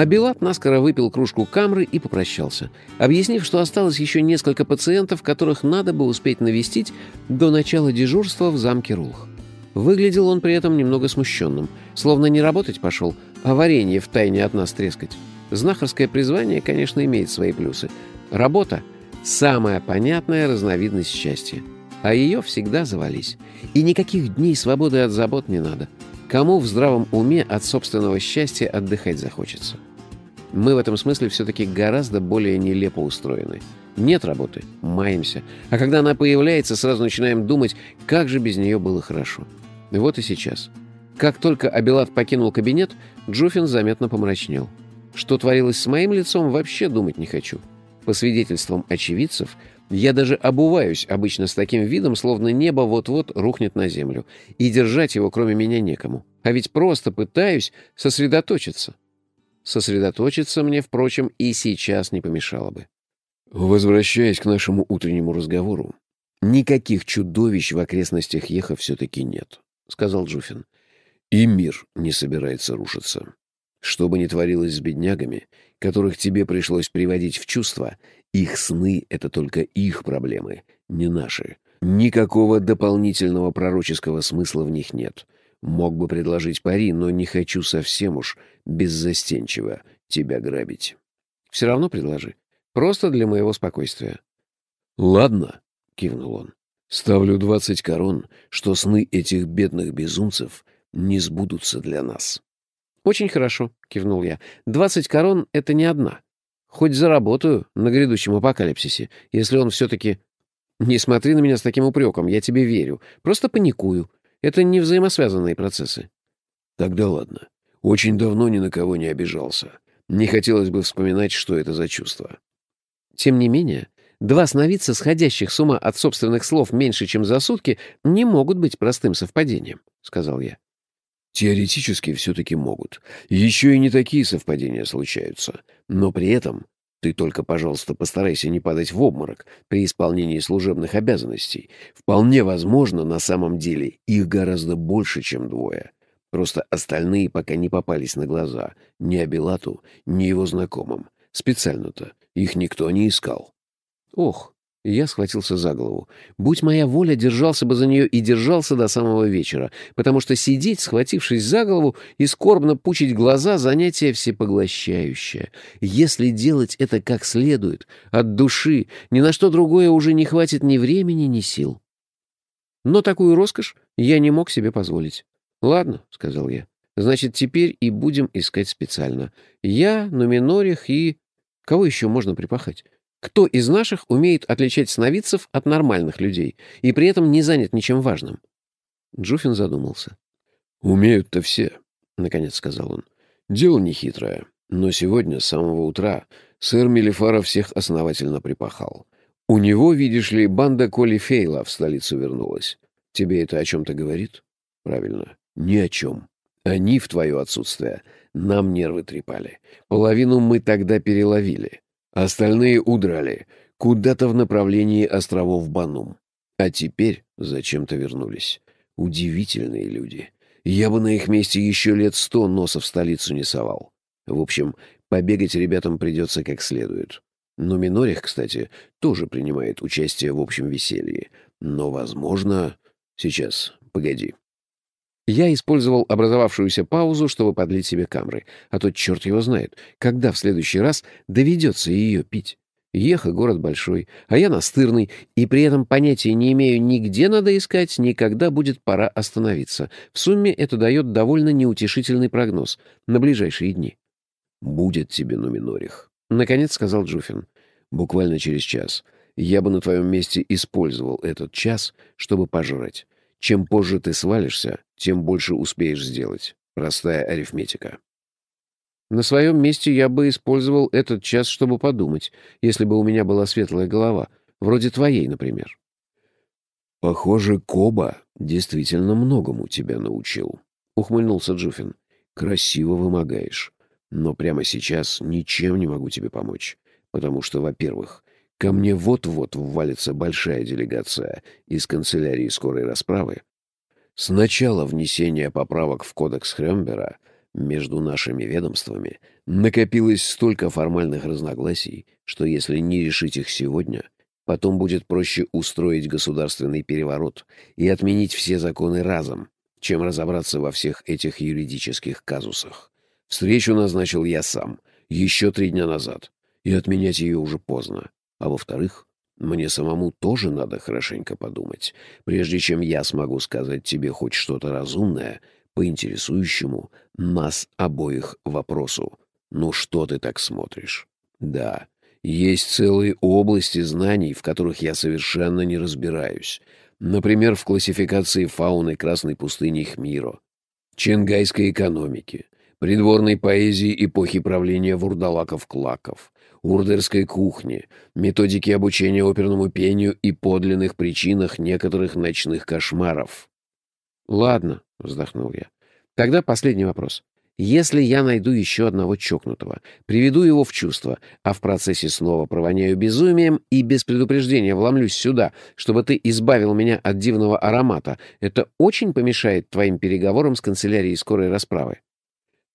А Белат наскоро выпил кружку камры и попрощался, объяснив, что осталось еще несколько пациентов, которых надо бы успеть навестить до начала дежурства в замке Рулх. Выглядел он при этом немного смущенным, словно не работать пошел, а варенье в тайне от нас трескать. Знахарское призвание, конечно, имеет свои плюсы. Работа – самая понятная разновидность счастья. А ее всегда завались. И никаких дней свободы от забот не надо. Кому в здравом уме от собственного счастья отдыхать захочется? Мы в этом смысле все-таки гораздо более нелепо устроены. Нет работы – маемся. А когда она появляется, сразу начинаем думать, как же без нее было хорошо. Вот и сейчас. Как только Абилат покинул кабинет, Джуфин заметно помрачнел. Что творилось с моим лицом, вообще думать не хочу. По свидетельствам очевидцев, я даже обуваюсь обычно с таким видом, словно небо вот-вот рухнет на землю, и держать его кроме меня некому. А ведь просто пытаюсь сосредоточиться. Сосредоточиться мне, впрочем, и сейчас не помешало бы. Возвращаясь к нашему утреннему разговору, никаких чудовищ в окрестностях Еха все-таки нет. — сказал Джуфин. «И мир не собирается рушиться. Что бы ни творилось с беднягами, которых тебе пришлось приводить в чувство, их сны — это только их проблемы, не наши. Никакого дополнительного пророческого смысла в них нет. Мог бы предложить пари, но не хочу совсем уж беззастенчиво тебя грабить. Все равно предложи. Просто для моего спокойствия. «Ладно», — кивнул он. Ставлю двадцать корон, что сны этих бедных безумцев не сбудутся для нас. «Очень хорошо», — кивнул я. «Двадцать корон — это не одна. Хоть заработаю на грядущем апокалипсисе, если он все-таки... Не смотри на меня с таким упреком, я тебе верю. Просто паникую. Это не взаимосвязанные процессы». «Тогда ладно. Очень давно ни на кого не обижался. Не хотелось бы вспоминать, что это за чувство». Тем не менее, Два сновидца, сходящих с ума от собственных слов меньше, чем за сутки, не могут быть простым совпадением, — сказал я. Теоретически все-таки могут. Еще и не такие совпадения случаются. Но при этом ты только, пожалуйста, постарайся не падать в обморок при исполнении служебных обязанностей. Вполне возможно, на самом деле, их гораздо больше, чем двое. Просто остальные пока не попались на глаза ни Абилату, ни его знакомым. Специально-то их никто не искал. Ох, я схватился за голову. Будь моя воля, держался бы за нее и держался до самого вечера, потому что сидеть, схватившись за голову, и скорбно пучить глаза — занятие всепоглощающее. Если делать это как следует, от души, ни на что другое уже не хватит ни времени, ни сил. Но такую роскошь я не мог себе позволить. «Ладно», — сказал я, — «значит, теперь и будем искать специально. Я, Нуминорих и... Кого еще можно припахать? Кто из наших умеет отличать сновидцев от нормальных людей и при этом не занят ничем важным? Джуфин задумался. «Умеют-то все», — наконец сказал он. «Дело нехитрое, но сегодня с самого утра сэр Мелифара всех основательно припахал. У него, видишь ли, банда Коли Фейла в столицу вернулась. Тебе это о чем-то говорит? Правильно, ни о чем. Они в твое отсутствие нам нервы трепали. Половину мы тогда переловили. Остальные удрали куда-то в направлении островов Банум. А теперь зачем-то вернулись. Удивительные люди. Я бы на их месте еще лет сто носа в столицу не совал. В общем, побегать ребятам придется как следует. Но Минорих, кстати, тоже принимает участие в общем веселье. Но, возможно... Сейчас, погоди. Я использовал образовавшуюся паузу, чтобы подлить себе камры, а то черт его знает, когда в следующий раз доведется ее пить. Еха — город большой, а я настырный, и при этом понятия не имею ни где надо искать, ни когда будет пора остановиться. В сумме это дает довольно неутешительный прогноз на ближайшие дни. «Будет тебе, Нуминорих», — наконец сказал Джуфин. «Буквально через час. Я бы на твоем месте использовал этот час, чтобы пожрать. Чем позже ты свалишься, тем больше успеешь сделать. Простая арифметика. На своем месте я бы использовал этот час, чтобы подумать, если бы у меня была светлая голова, вроде твоей, например. Похоже, Коба действительно многому тебя научил, — ухмыльнулся Джуфин. Красиво вымогаешь. Но прямо сейчас ничем не могу тебе помочь, потому что, во-первых, ко мне вот-вот ввалится большая делегация из канцелярии скорой расправы, с начала внесения поправок в кодекс Хрембера Между нашими ведомствами накопилось столько формальных разногласий, что если не решить их сегодня, потом будет проще устроить государственный переворот и отменить все законы разом, чем разобраться во всех этих юридических казусах. Встречу назначил я сам, еще три дня назад, и отменять ее уже поздно. А во-вторых, мне самому тоже надо хорошенько подумать, прежде чем я смогу сказать тебе хоть что-то разумное — по интересующему нас обоих вопросу. «Ну что ты так смотришь?» «Да, есть целые области знаний, в которых я совершенно не разбираюсь. Например, в классификации фауны Красной пустыни Хмиро, ченгайской экономики, придворной поэзии эпохи правления вурдалаков-клаков, урдерской кухни, методики обучения оперному пению и подлинных причинах некоторых ночных кошмаров. «Ладно», — вздохнул я. «Тогда последний вопрос. Если я найду еще одного чокнутого, приведу его в чувство, а в процессе снова провоняю безумием и без предупреждения вломлюсь сюда, чтобы ты избавил меня от дивного аромата, это очень помешает твоим переговорам с канцелярией скорой расправы?»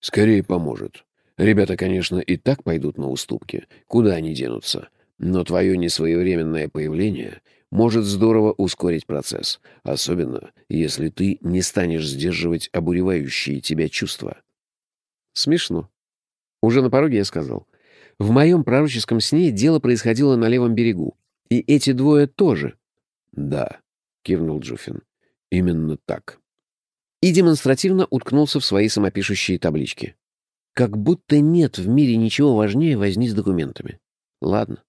«Скорее поможет. Ребята, конечно, и так пойдут на уступки. Куда они денутся? Но твое несвоевременное появление может здорово ускорить процесс, особенно если ты не станешь сдерживать обуревающие тебя чувства. Смешно. Уже на пороге я сказал. В моем пророческом сне дело происходило на левом берегу. И эти двое тоже. Да, кивнул Джуфин. Именно так. И демонстративно уткнулся в свои самопишущие таблички. Как будто нет в мире ничего важнее возни с документами. Ладно,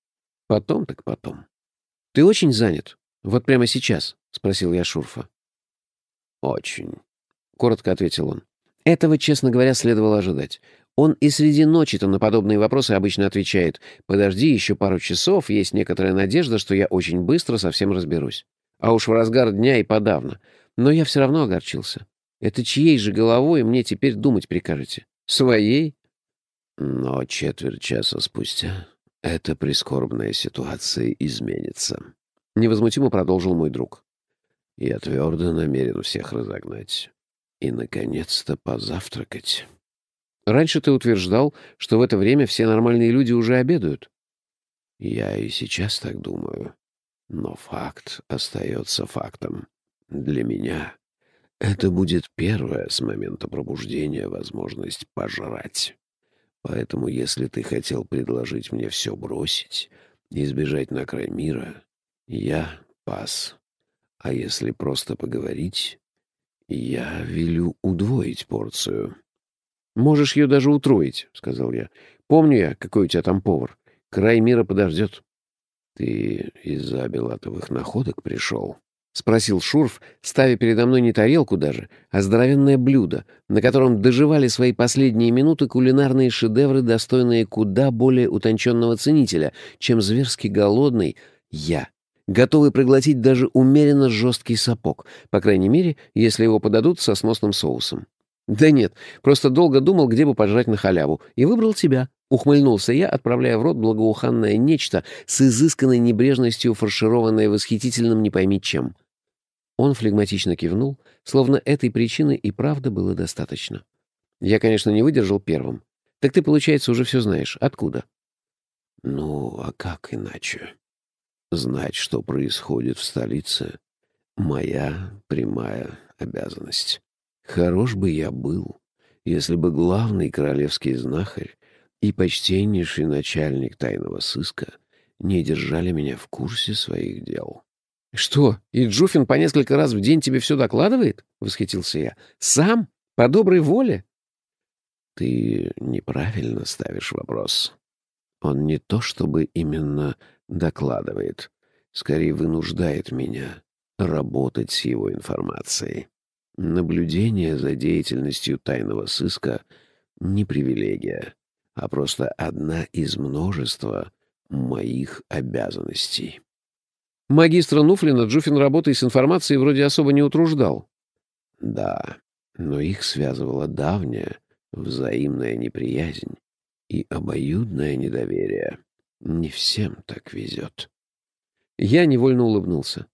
потом так потом. «Ты очень занят? Вот прямо сейчас?» — спросил я Шурфа. «Очень», — коротко ответил он. Этого, честно говоря, следовало ожидать. Он и среди ночи-то на подобные вопросы обычно отвечает «Подожди еще пару часов, есть некоторая надежда, что я очень быстро совсем разберусь». А уж в разгар дня и подавно. Но я все равно огорчился. Это чьей же головой мне теперь думать прикажете? Своей? Но четверть часа спустя эта прискорбная ситуация изменится. Невозмутимо продолжил мой друг. Я твердо намерен всех разогнать. И, наконец-то, позавтракать. Раньше ты утверждал, что в это время все нормальные люди уже обедают. Я и сейчас так думаю. Но факт остается фактом. Для меня это будет первая с момента пробуждения возможность пожрать. Поэтому, если ты хотел предложить мне все бросить и сбежать на край мира, я пас. А если просто поговорить, я велю удвоить порцию. «Можешь ее даже утроить», — сказал я. «Помню я, какой у тебя там повар. Край мира подождет». «Ты из-за белатовых находок пришел?» — спросил Шурф, ставя передо мной не тарелку даже, а здоровенное блюдо, на котором доживали свои последние минуты кулинарные шедевры, достойные куда более утонченного ценителя, чем зверски голодный я, готовый проглотить даже умеренно жесткий сапог, по крайней мере, если его подадут со сносным соусом. «Да нет, просто долго думал, где бы пожрать на халяву, и выбрал тебя», — ухмыльнулся я, отправляя в рот благоуханное нечто с изысканной небрежностью, фаршированное восхитительным не пойми чем. Он флегматично кивнул, словно этой причины и правда было достаточно. Я, конечно, не выдержал первым. Так ты, получается, уже все знаешь. Откуда? Ну, а как иначе? Знать, что происходит в столице — моя прямая обязанность. Хорош бы я был, если бы главный королевский знахарь и почтеннейший начальник тайного сыска не держали меня в курсе своих дел. «Что, и Джуфин по несколько раз в день тебе все докладывает?» — восхитился я. «Сам? По доброй воле?» «Ты неправильно ставишь вопрос. Он не то чтобы именно докладывает, скорее вынуждает меня работать с его информацией. Наблюдение за деятельностью тайного сыска — не привилегия, а просто одна из множества моих обязанностей». Магистра Нуфлина Джуфин работой с информацией вроде особо не утруждал. Да, но их связывала давняя взаимная неприязнь и обоюдное недоверие. Не всем так везет. Я невольно улыбнулся.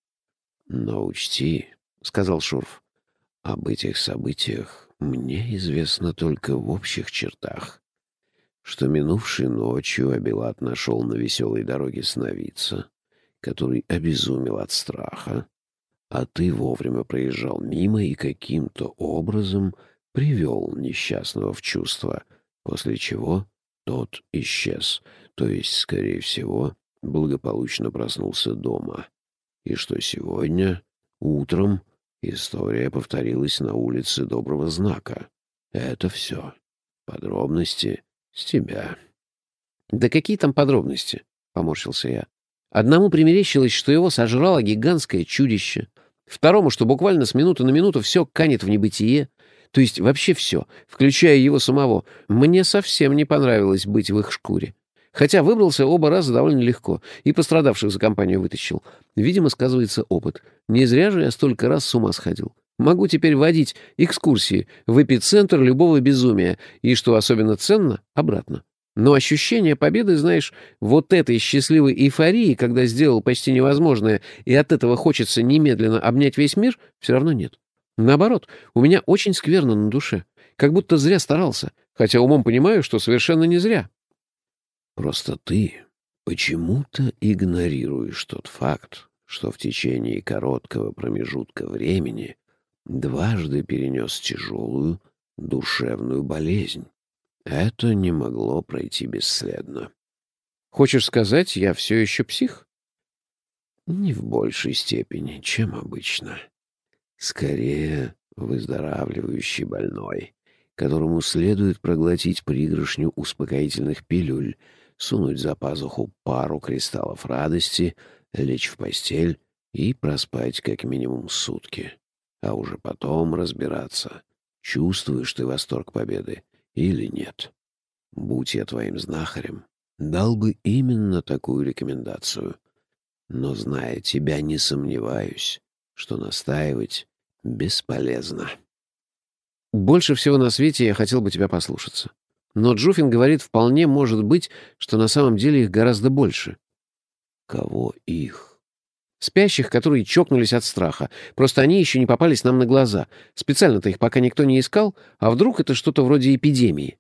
«Но учти», — сказал Шурф, — «об этих событиях Мне известно только в общих чертах, что минувшей ночью Абилат нашел на веселой дороге сновидца, который обезумел от страха, а ты вовремя проезжал мимо и каким-то образом привел несчастного в чувство, после чего тот исчез, то есть, скорее всего, благополучно проснулся дома. И что сегодня, утром, история повторилась на улице Доброго Знака. Это все. Подробности с тебя. «Да какие там подробности?» — поморщился я. Одному примерещилось, что его сожрало гигантское чудище. Второму, что буквально с минуты на минуту все канет в небытие. То есть вообще все, включая его самого. Мне совсем не понравилось быть в их шкуре. Хотя выбрался оба раза довольно легко и пострадавших за компанию вытащил. Видимо, сказывается опыт. Не зря же я столько раз с ума сходил. Могу теперь водить экскурсии в эпицентр любого безумия и, что особенно ценно, обратно. Но ощущение победы, знаешь, вот этой счастливой эйфории, когда сделал почти невозможное, и от этого хочется немедленно обнять весь мир, все равно нет. Наоборот, у меня очень скверно на душе. Как будто зря старался, хотя умом понимаю, что совершенно не зря. Просто ты почему-то игнорируешь тот факт, что в течение короткого промежутка времени дважды перенес тяжелую душевную болезнь. Это не могло пройти бесследно. Хочешь сказать, я все еще псих? Не в большей степени, чем обычно. Скорее, выздоравливающий больной, которому следует проглотить пригоршню успокоительных пилюль, сунуть за пазуху пару кристаллов радости, лечь в постель и проспать как минимум сутки. А уже потом разбираться, чувствуешь ты восторг победы или нет. Будь я твоим знахарем, дал бы именно такую рекомендацию. Но, зная тебя, не сомневаюсь, что настаивать бесполезно. Больше всего на свете я хотел бы тебя послушаться. Но Джуфин говорит, вполне может быть, что на самом деле их гораздо больше. Кого их? Спящих, которые чокнулись от страха. Просто они еще не попались нам на глаза. Специально-то их пока никто не искал, а вдруг это что-то вроде эпидемии.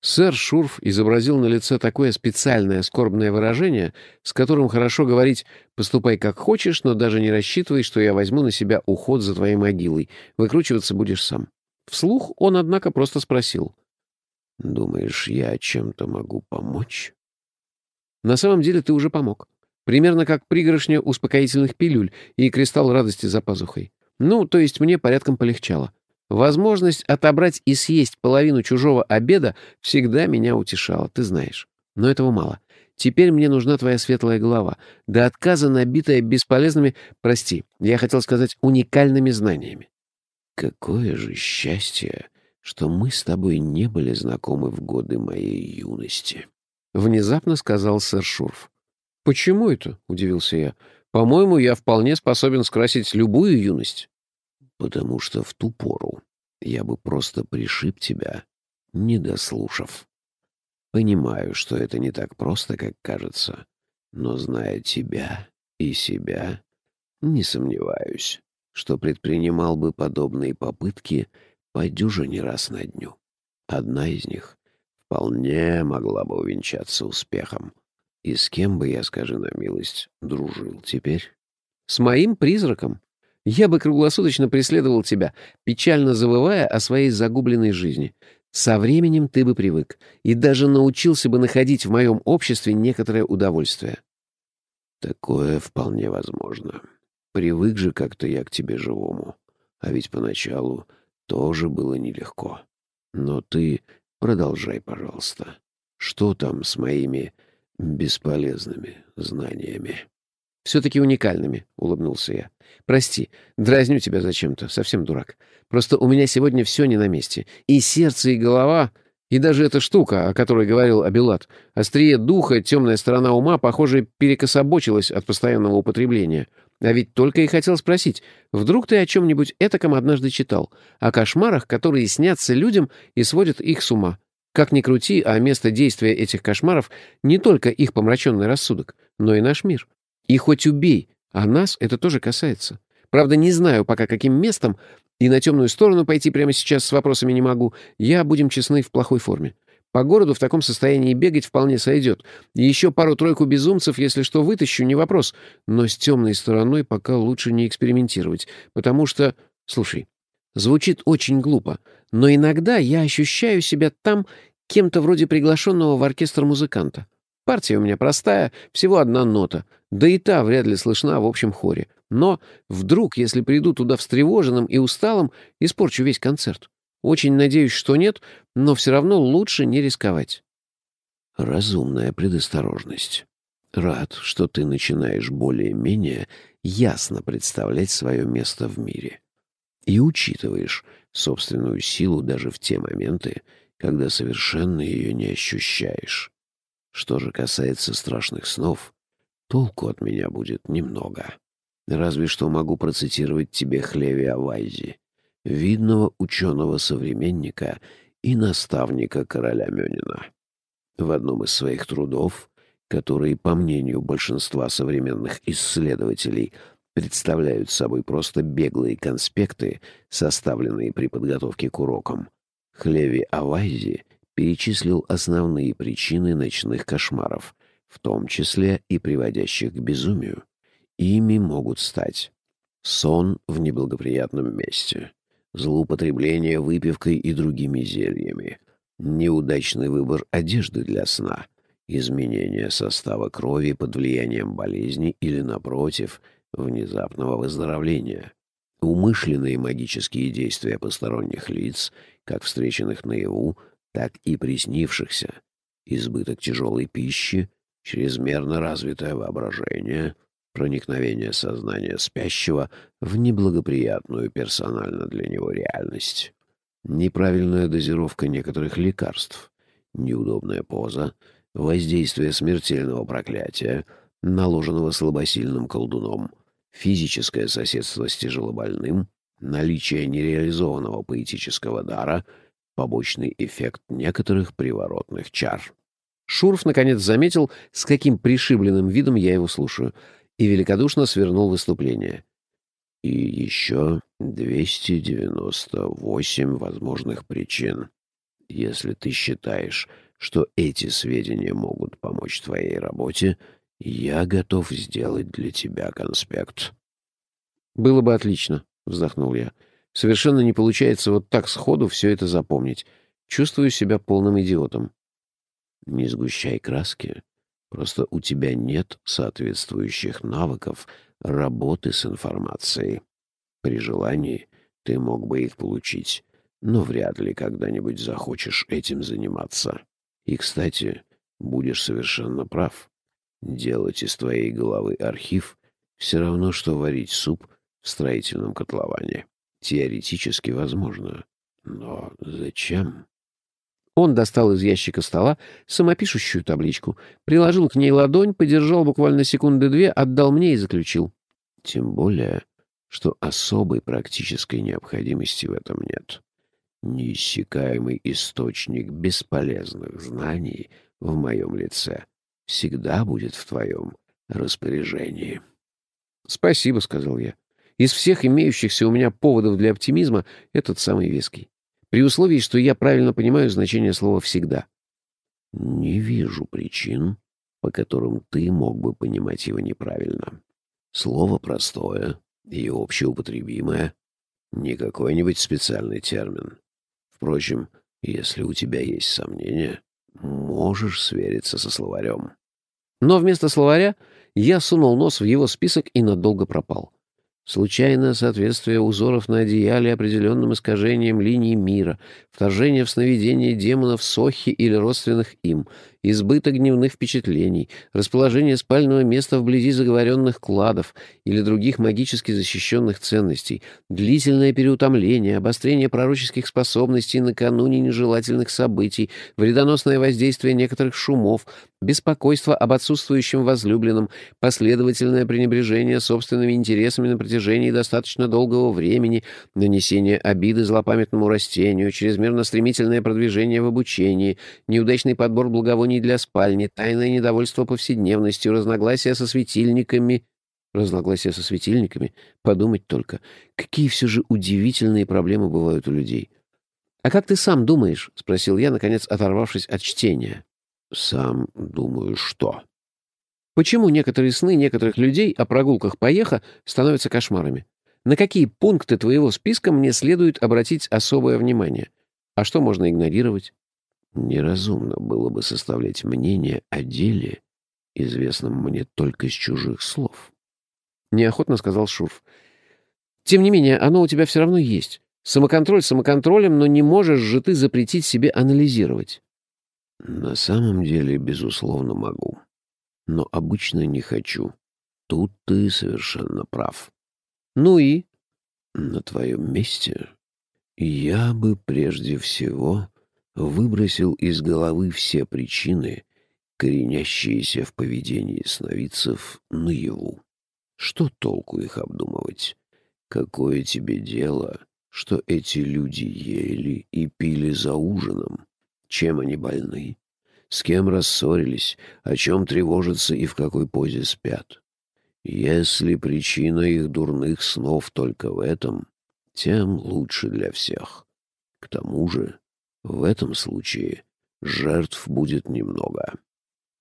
Сэр Шурф изобразил на лице такое специальное скорбное выражение, с которым хорошо говорить «поступай как хочешь, но даже не рассчитывай, что я возьму на себя уход за твоей могилой. Выкручиваться будешь сам». Вслух он, однако, просто спросил. «Думаешь, я чем-то могу помочь?» «На самом деле ты уже помог. Примерно как пригоршня успокоительных пилюль и кристалл радости за пазухой. Ну, то есть мне порядком полегчало. Возможность отобрать и съесть половину чужого обеда всегда меня утешала, ты знаешь. Но этого мало. Теперь мне нужна твоя светлая голова, до отказа набитая бесполезными, прости, я хотел сказать, уникальными знаниями. Какое же счастье, что мы с тобой не были знакомы в годы моей юности. Внезапно сказал сэр Шурф. «Почему это?» — удивился я. «По-моему, я вполне способен скрасить любую юность» потому что в ту пору я бы просто пришиб тебя, не дослушав. Понимаю, что это не так просто, как кажется, но, зная тебя и себя, не сомневаюсь, что предпринимал бы подобные попытки по дюжине раз на дню. Одна из них вполне могла бы увенчаться успехом. И с кем бы я, скажи на милость, дружил теперь? С моим призраком, я бы круглосуточно преследовал тебя, печально завывая о своей загубленной жизни. Со временем ты бы привык и даже научился бы находить в моем обществе некоторое удовольствие. Такое вполне возможно. Привык же как-то я к тебе живому. А ведь поначалу тоже было нелегко. Но ты продолжай, пожалуйста. Что там с моими бесполезными знаниями? все-таки уникальными», — улыбнулся я. «Прости, дразню тебя зачем-то, совсем дурак. Просто у меня сегодня все не на месте. И сердце, и голова, и даже эта штука, о которой говорил Абилат. Острие духа, темная сторона ума, похоже, перекособочилась от постоянного употребления. А ведь только и хотел спросить, вдруг ты о чем-нибудь этаком однажды читал? О кошмарах, которые снятся людям и сводят их с ума. Как ни крути, а место действия этих кошмаров не только их помраченный рассудок, но и наш мир. И хоть убей, а нас это тоже касается. Правда, не знаю пока каким местом, И на темную сторону пойти прямо сейчас с вопросами не могу. Я, будем честны, в плохой форме. По городу в таком состоянии бегать вполне сойдет. Еще пару-тройку безумцев, если что, вытащу, не вопрос. Но с темной стороной пока лучше не экспериментировать, потому что... Слушай, звучит очень глупо, но иногда я ощущаю себя там кем-то вроде приглашенного в оркестр музыканта. Партия у меня простая, всего одна нота, да и та вряд ли слышна в общем хоре. Но вдруг, если приду туда встревоженным и усталым, испорчу весь концерт. Очень надеюсь, что нет, но все равно лучше не рисковать. Разумная предосторожность. Рад, что ты начинаешь более-менее ясно представлять свое место в мире. И учитываешь собственную силу даже в те моменты, когда совершенно ее не ощущаешь. Что же касается страшных снов, толку от меня будет немного. Разве что могу процитировать тебе Хлеви Авайзи, видного ученого-современника и наставника короля Мёнина. В одном из своих трудов, которые, по мнению большинства современных исследователей, представляют собой просто беглые конспекты, составленные при подготовке к урокам, Хлеви Авайзи перечислил основные причины ночных кошмаров, в том числе и приводящих к безумию. Ими могут стать сон в неблагоприятном месте, злоупотребление выпивкой и другими зельями, неудачный выбор одежды для сна, изменение состава крови под влиянием болезни или, напротив, внезапного выздоровления, умышленные магические действия посторонних лиц, как встреченных наяву, так и приснившихся, избыток тяжелой пищи, чрезмерно развитое воображение — проникновение сознания спящего в неблагоприятную персонально для него реальность. Неправильная дозировка некоторых лекарств, неудобная поза, воздействие смертельного проклятия, наложенного слабосильным колдуном, физическое соседство с тяжелобольным, наличие нереализованного поэтического дара, побочный эффект некоторых приворотных чар. Шурф наконец заметил, с каким пришибленным видом я его слушаю — и великодушно свернул выступление. И еще 298 возможных причин. Если ты считаешь, что эти сведения могут помочь твоей работе, я готов сделать для тебя конспект. «Было бы отлично», — вздохнул я. «Совершенно не получается вот так сходу все это запомнить. Чувствую себя полным идиотом». «Не сгущай краски. Просто у тебя нет соответствующих навыков работы с информацией. При желании ты мог бы их получить, но вряд ли когда-нибудь захочешь этим заниматься. И, кстати, будешь совершенно прав. Делать из твоей головы архив все равно, что варить суп в строительном котловане. Теоретически возможно. Но зачем? Он достал из ящика стола самопишущую табличку, приложил к ней ладонь, подержал буквально секунды две, отдал мне и заключил. Тем более, что особой практической необходимости в этом нет. Неиссякаемый источник бесполезных знаний в моем лице всегда будет в твоем распоряжении. «Спасибо», — сказал я. «Из всех имеющихся у меня поводов для оптимизма этот самый веский. При условии, что я правильно понимаю значение слова «всегда». Не вижу причин, по которым ты мог бы понимать его неправильно. Слово простое и общеупотребимое, не какой-нибудь специальный термин. Впрочем, если у тебя есть сомнения, можешь свериться со словарем. Но вместо словаря я сунул нос в его список и надолго пропал. Случайное соответствие узоров на одеяле определенным искажением линий мира, вторжение в сновидение демонов Сохи или родственных им, избыток дневных впечатлений, расположение спального места вблизи заговоренных кладов или других магически защищенных ценностей, длительное переутомление, обострение пророческих способностей накануне нежелательных событий, вредоносное воздействие некоторых шумов, беспокойство об отсутствующем возлюбленном, последовательное пренебрежение собственными интересами на протяжении достаточно долгого времени, нанесение обиды злопамятному растению, чрезмерно стремительное продвижение в обучении, неудачный подбор благовоний для спальни, тайное недовольство повседневностью, разногласия со светильниками. Разногласия со светильниками. Подумать только. Какие все же удивительные проблемы бывают у людей. «А как ты сам думаешь?» — спросил я, наконец оторвавшись от чтения. «Сам думаю, что?» «Почему некоторые сны некоторых людей о прогулках по Еха становятся кошмарами? На какие пункты твоего списка мне следует обратить особое внимание? А что можно игнорировать?» Неразумно было бы составлять мнение о деле, известном мне только из чужих слов. Неохотно сказал Шурф. «Тем не менее, оно у тебя все равно есть. Самоконтроль самоконтролем, но не можешь же ты запретить себе анализировать. На самом деле, безусловно, могу. Но обычно не хочу. Тут ты совершенно прав. Ну и? На твоем месте я бы прежде всего выбросил из головы все причины, коренящиеся в поведении сновидцев наяву. Что толку их обдумывать? Какое тебе дело что эти люди ели и пили за ужином, чем они больны, с кем рассорились, о чем тревожатся и в какой позе спят. Если причина их дурных снов только в этом, тем лучше для всех. К тому же, в этом случае жертв будет немного.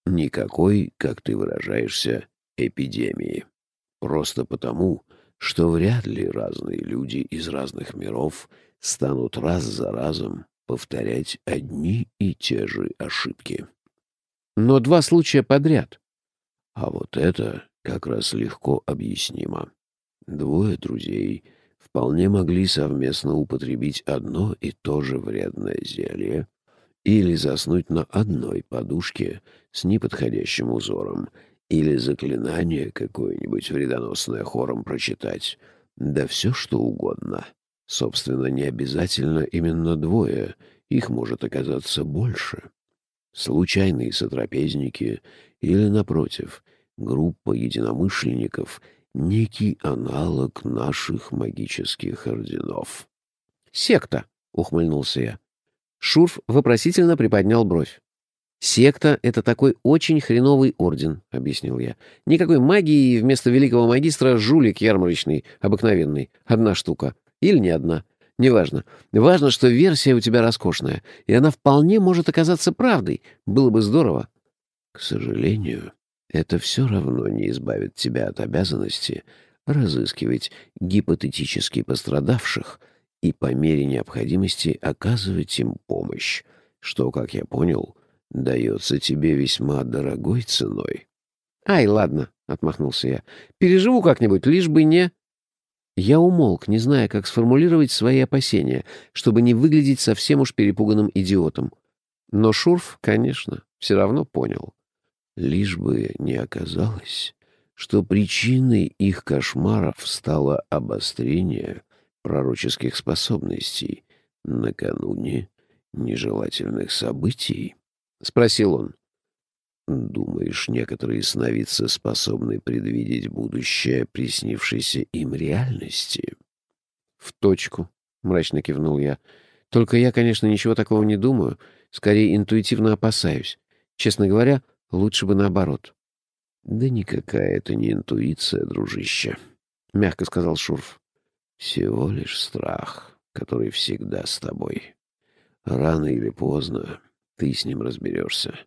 Никакой, как ты выражаешься, эпидемии. Просто потому, что вряд ли разные люди из разных миров станут раз за разом повторять одни и те же ошибки. Но два случая подряд. А вот это как раз легко объяснимо. Двое друзей вполне могли совместно употребить одно и то же вредное зелье или заснуть на одной подушке с неподходящим узором или заклинание какое-нибудь вредоносное хором прочитать. Да все что угодно. Собственно, не обязательно именно двое, их может оказаться больше. Случайные сотрапезники или, напротив, группа единомышленников — некий аналог наших магических орденов. «Секта», — ухмыльнулся я. Шурф вопросительно приподнял бровь. «Секта — это такой очень хреновый орден», — объяснил я. «Никакой магии, вместо великого магистра жулик ярмарочный, обыкновенный. Одна штука. Или не одна. Неважно. Важно, что версия у тебя роскошная, и она вполне может оказаться правдой. Было бы здорово». «К сожалению, это все равно не избавит тебя от обязанности разыскивать гипотетически пострадавших и по мере необходимости оказывать им помощь, что, как я понял, — дается тебе весьма дорогой ценой. — Ай, ладно, — отмахнулся я. — Переживу как-нибудь, лишь бы не... Я умолк, не зная, как сформулировать свои опасения, чтобы не выглядеть совсем уж перепуганным идиотом. Но Шурф, конечно, все равно понял. Лишь бы не оказалось, что причиной их кошмаров стало обострение пророческих способностей накануне нежелательных событий. — спросил он. «Думаешь, некоторые сновидцы способны предвидеть будущее, приснившееся им реальности?» «В точку», — мрачно кивнул я. «Только я, конечно, ничего такого не думаю. Скорее, интуитивно опасаюсь. Честно говоря, лучше бы наоборот». «Да никакая это не интуиция, дружище», — мягко сказал Шурф. «Всего лишь страх, который всегда с тобой. Рано или поздно ты с ним разберешься.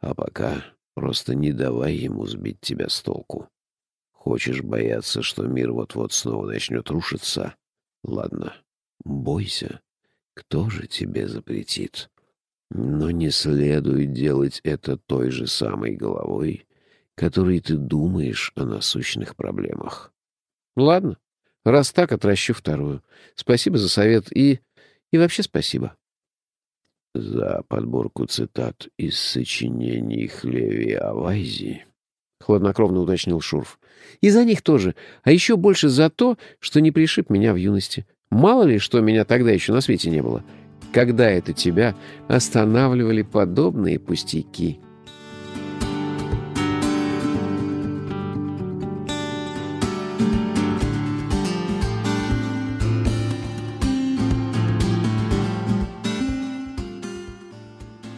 А пока просто не давай ему сбить тебя с толку. Хочешь бояться, что мир вот-вот снова начнет рушиться? Ладно, бойся. Кто же тебе запретит? Но не следует делать это той же самой головой, которой ты думаешь о насущных проблемах. Ладно, раз так, отращу вторую. Спасибо за совет и... и вообще спасибо за подборку цитат из сочинений Хлеви Авайзи, — хладнокровно уточнил Шурф. — И за них тоже, а еще больше за то, что не пришиб меня в юности. Мало ли, что меня тогда еще на свете не было. Когда это тебя останавливали подобные пустяки?»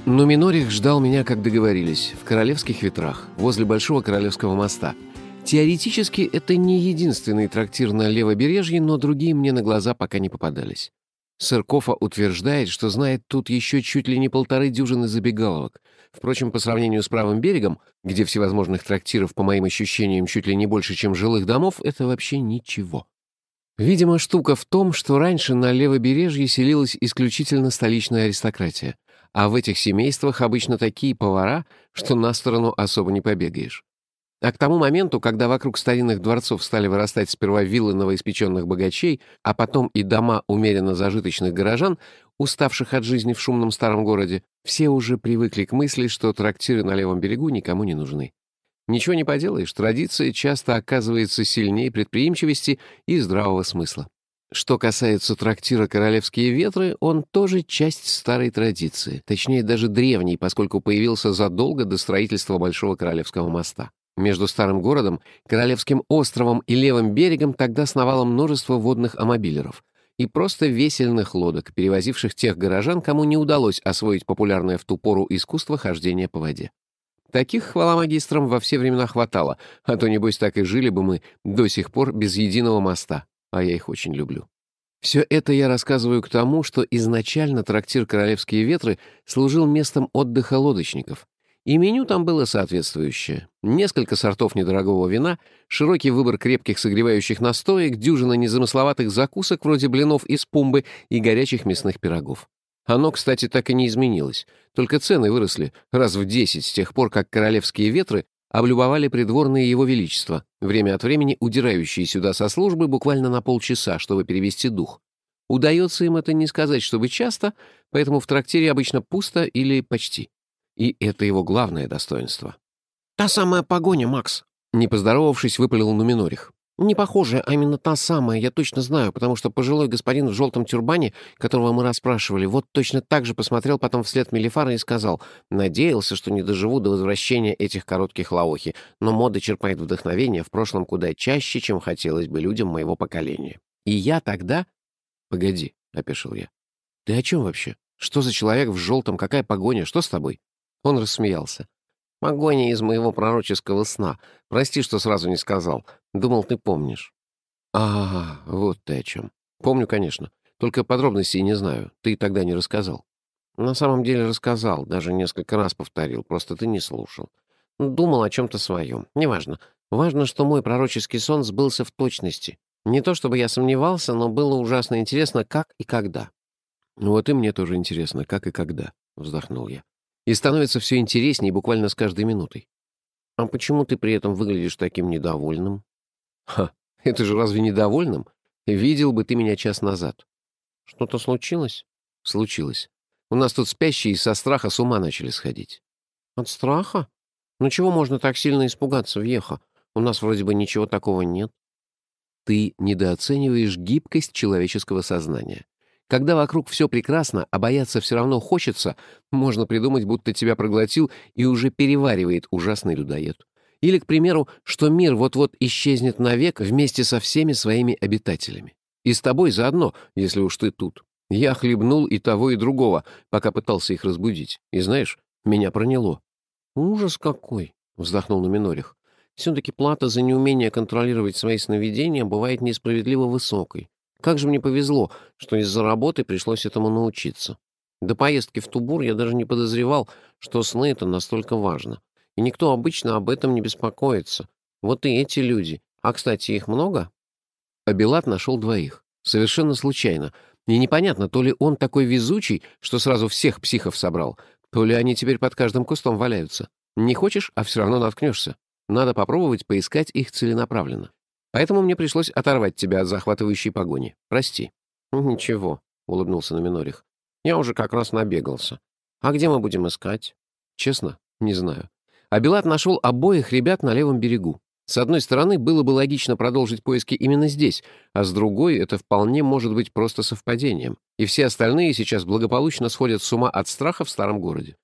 Нуминорих ждал меня, как договорились, в Королевских ветрах, возле Большого Королевского моста. Теоретически, это не единственный трактир на левобережье, но другие мне на глаза пока не попадались. Сэр Кофа утверждает, что знает тут еще чуть ли не полторы дюжины забегаловок. Впрочем, по сравнению с правым берегом, где всевозможных трактиров, по моим ощущениям, чуть ли не больше, чем жилых домов, это вообще ничего. Видимо, штука в том, что раньше на левобережье селилась исключительно столичная аристократия, а в этих семействах обычно такие повара, что на сторону особо не побегаешь. А к тому моменту, когда вокруг старинных дворцов стали вырастать сперва виллы новоиспеченных богачей, а потом и дома умеренно зажиточных горожан, уставших от жизни в шумном старом городе, все уже привыкли к мысли, что трактиры на левом берегу никому не нужны. Ничего не поделаешь, традиция часто оказывается сильнее предприимчивости и здравого смысла. Что касается трактира «Королевские ветры», он тоже часть старой традиции, точнее даже древней, поскольку появился задолго до строительства Большого Королевского моста. Между старым городом, Королевским островом и левым берегом тогда сновало множество водных амобилеров и просто весельных лодок, перевозивших тех горожан, кому не удалось освоить популярное в ту пору искусство хождения по воде. Таких, хвала магистрам, во все времена хватало, а то, небось, так и жили бы мы до сих пор без единого моста, а я их очень люблю. Все это я рассказываю к тому, что изначально трактир «Королевские ветры» служил местом отдыха лодочников, и меню там было соответствующее. Несколько сортов недорогого вина, широкий выбор крепких согревающих настоек, дюжина незамысловатых закусок вроде блинов из пумбы и горячих мясных пирогов. Оно, кстати, так и не изменилось, только цены выросли раз в десять с тех пор, как королевские ветры облюбовали придворные его величества, время от времени удирающие сюда со службы буквально на полчаса, чтобы перевести дух. Удается им это не сказать, чтобы часто, поэтому в трактире обычно пусто или почти. И это его главное достоинство. «Та самая погоня, Макс!» Не поздоровавшись, выпалил Нуминорих. «Не похожая, а именно та самая, я точно знаю, потому что пожилой господин в желтом тюрбане, которого мы расспрашивали, вот точно так же посмотрел потом вслед Мелифара и сказал, надеялся, что не доживу до возвращения этих коротких лаохи, но мода черпает вдохновение в прошлом куда чаще, чем хотелось бы людям моего поколения. И я тогда...» «Погоди», — опешил я. «Ты о чем вообще? Что за человек в желтом? Какая погоня? Что с тобой?» Он рассмеялся. «Погоня из моего пророческого сна. Прости, что сразу не сказал. Думал, ты помнишь». «А, вот ты о чем. Помню, конечно. Только подробностей не знаю. Ты тогда не рассказал». «На самом деле рассказал. Даже несколько раз повторил. Просто ты не слушал. Думал о чем-то своем. Неважно. Важно, что мой пророческий сон сбылся в точности. Не то чтобы я сомневался, но было ужасно интересно, как и когда». «Ну вот и мне тоже интересно, как и когда», — вздохнул я. И становится все интереснее буквально с каждой минутой. А почему ты при этом выглядишь таким недовольным? Ха, это же разве недовольным? Видел бы ты меня час назад. Что-то случилось? Случилось. У нас тут спящие со страха с ума начали сходить. От страха? Ну чего можно так сильно испугаться, въеха? У нас вроде бы ничего такого нет. Ты недооцениваешь гибкость человеческого сознания. Когда вокруг все прекрасно, а бояться все равно хочется, можно придумать, будто тебя проглотил и уже переваривает ужасный людоед. Или, к примеру, что мир вот-вот исчезнет навек вместе со всеми своими обитателями. И с тобой заодно, если уж ты тут. Я хлебнул и того, и другого, пока пытался их разбудить. И знаешь, меня проняло. «Ужас какой!» — вздохнул Номинорих. «Все-таки плата за неумение контролировать свои сновидения бывает несправедливо высокой. Как же мне повезло, что из-за работы пришлось этому научиться. До поездки в Тубур я даже не подозревал, что сны — это настолько важно. И никто обычно об этом не беспокоится. Вот и эти люди. А, кстати, их много? Абилат нашел двоих. Совершенно случайно. И непонятно, то ли он такой везучий, что сразу всех психов собрал, то ли они теперь под каждым кустом валяются. Не хочешь, а все равно наткнешься. Надо попробовать поискать их целенаправленно. Поэтому мне пришлось оторвать тебя от захватывающей погони. Прости». «Ничего», — улыбнулся Номинорих. «Я уже как раз набегался. А где мы будем искать?» «Честно, не знаю. Абилат нашел обоих ребят на левом берегу. С одной стороны, было бы логично продолжить поиски именно здесь, а с другой, это вполне может быть просто совпадением. И все остальные сейчас благополучно сходят с ума от страха в старом городе.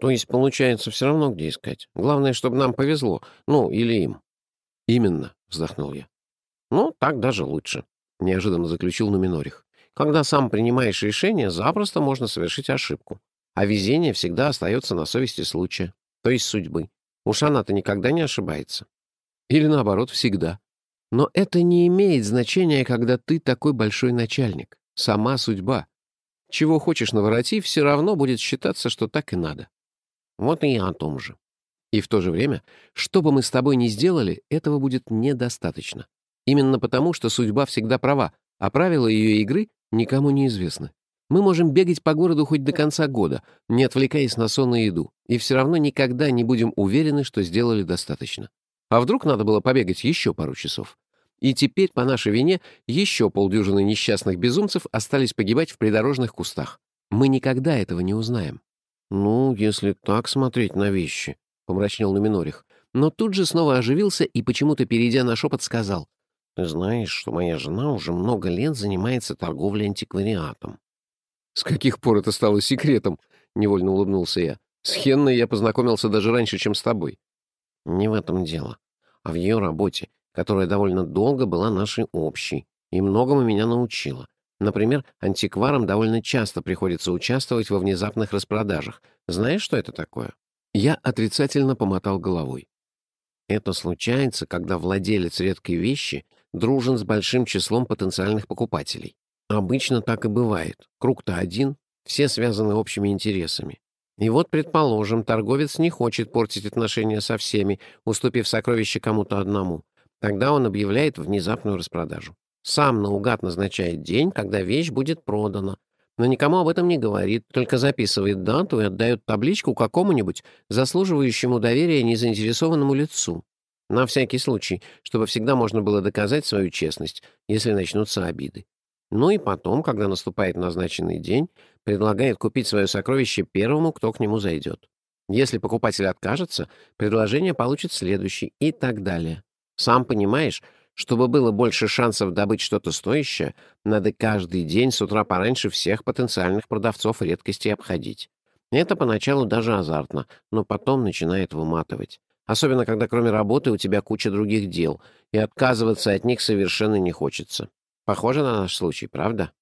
То есть, получается, все равно где искать. Главное, чтобы нам повезло. Ну, или им. Именно. — вздохнул я. «Ну, так даже лучше», — неожиданно заключил Нуминорих. «Когда сам принимаешь решение, запросто можно совершить ошибку. А везение всегда остается на совести случая, то есть судьбы. Уж она-то никогда не ошибается». Или наоборот, всегда. Но это не имеет значения, когда ты такой большой начальник. Сама судьба. Чего хочешь навороти, все равно будет считаться, что так и надо. Вот и я о том же. И в то же время, что бы мы с тобой ни сделали, этого будет недостаточно. Именно потому, что судьба всегда права, а правила ее игры никому не известны. Мы можем бегать по городу хоть до конца года, не отвлекаясь на сон и еду, и все равно никогда не будем уверены, что сделали достаточно. А вдруг надо было побегать еще пару часов? И теперь, по нашей вине, еще полдюжины несчастных безумцев остались погибать в придорожных кустах. Мы никогда этого не узнаем. «Ну, если так смотреть на вещи», — помрачнел Нуминорих. Но тут же снова оживился и, почему-то перейдя на шепот, сказал. «Ты знаешь, что моя жена уже много лет занимается торговлей антиквариатом». «С каких пор это стало секретом?» — невольно улыбнулся я. «С Хенной я познакомился даже раньше, чем с тобой». «Не в этом дело, а в ее работе, которая довольно долго была нашей общей и многому меня научила. Например, антикварам довольно часто приходится участвовать во внезапных распродажах. Знаешь, что это такое? Я отрицательно помотал головой. Это случается, когда владелец редкой вещи дружен с большим числом потенциальных покупателей. Обычно так и бывает. Круг-то один, все связаны общими интересами. И вот, предположим, торговец не хочет портить отношения со всеми, уступив сокровище кому-то одному. Тогда он объявляет внезапную распродажу. Сам наугад назначает день, когда вещь будет продана. Но никому об этом не говорит, только записывает дату и отдает табличку какому-нибудь заслуживающему доверия незаинтересованному лицу. На всякий случай, чтобы всегда можно было доказать свою честность, если начнутся обиды. Ну и потом, когда наступает назначенный день, предлагает купить свое сокровище первому, кто к нему зайдет. Если покупатель откажется, предложение получит следующий и так далее. Сам понимаешь, чтобы было больше шансов добыть что-то стоящее, надо каждый день с утра пораньше всех потенциальных продавцов редкостей обходить. Это поначалу даже азартно, но потом начинает выматывать. Особенно, когда кроме работы у тебя куча других дел, и отказываться от них совершенно не хочется. Похоже на наш случай, правда?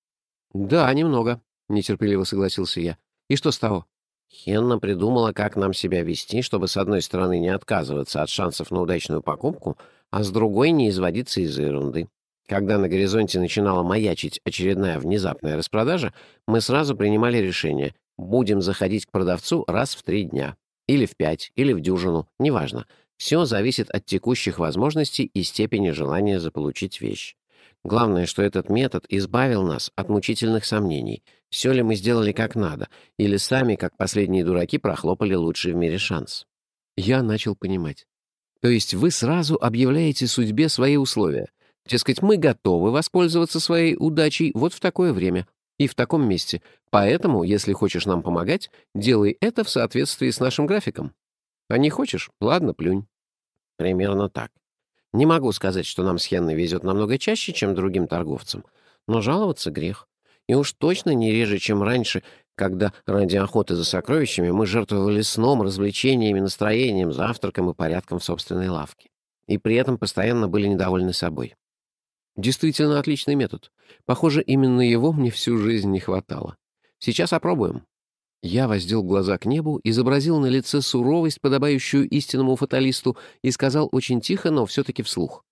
«Да, немного», — нетерпеливо согласился я. «И что с того?» Хенна придумала, как нам себя вести, чтобы с одной стороны не отказываться от шансов на удачную покупку, а с другой не изводиться из-за ерунды. Когда на горизонте начинала маячить очередная внезапная распродажа, мы сразу принимали решение — будем заходить к продавцу раз в три дня. Или в пять, или в дюжину, неважно. Все зависит от текущих возможностей и степени желания заполучить вещь. Главное, что этот метод избавил нас от мучительных сомнений, все ли мы сделали как надо, или сами, как последние дураки, прохлопали лучший в мире шанс. Я начал понимать. То есть вы сразу объявляете судьбе свои условия. Дескать, мы готовы воспользоваться своей удачей вот в такое время и в таком месте. Поэтому, если хочешь нам помогать, делай это в соответствии с нашим графиком. А не хочешь? Ладно, плюнь. Примерно так. Не могу сказать, что нам с Хенной везет намного чаще, чем другим торговцам, но жаловаться грех. И уж точно не реже, чем раньше, когда ради охоты за сокровищами мы жертвовали сном, развлечениями, настроением, завтраком и порядком в собственной лавке. И при этом постоянно были недовольны собой. Действительно отличный метод. Похоже, именно его мне всю жизнь не хватало. Сейчас опробуем. Я воздел глаза к небу, изобразил на лице суровость, подобающую истинному фаталисту, и сказал очень тихо, но все-таки вслух.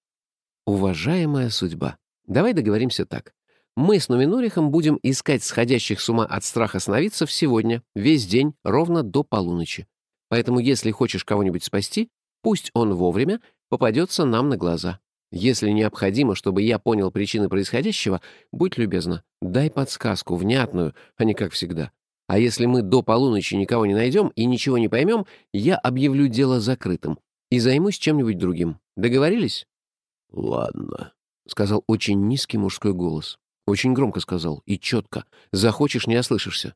«Уважаемая судьба, давай договоримся так. Мы с Нуминорихом будем искать сходящих с ума от страха сновидцев сегодня, весь день, ровно до полуночи. Поэтому если хочешь кого-нибудь спасти, пусть он вовремя попадется нам на глаза. Если необходимо, чтобы я понял причины происходящего, будь любезна, дай подсказку, внятную, а не как всегда. А если мы до полуночи никого не найдем и ничего не поймем, я объявлю дело закрытым и займусь чем-нибудь другим. Договорились? — Ладно, — сказал очень низкий мужской голос. Очень громко сказал и четко. Захочешь, не ослышишься.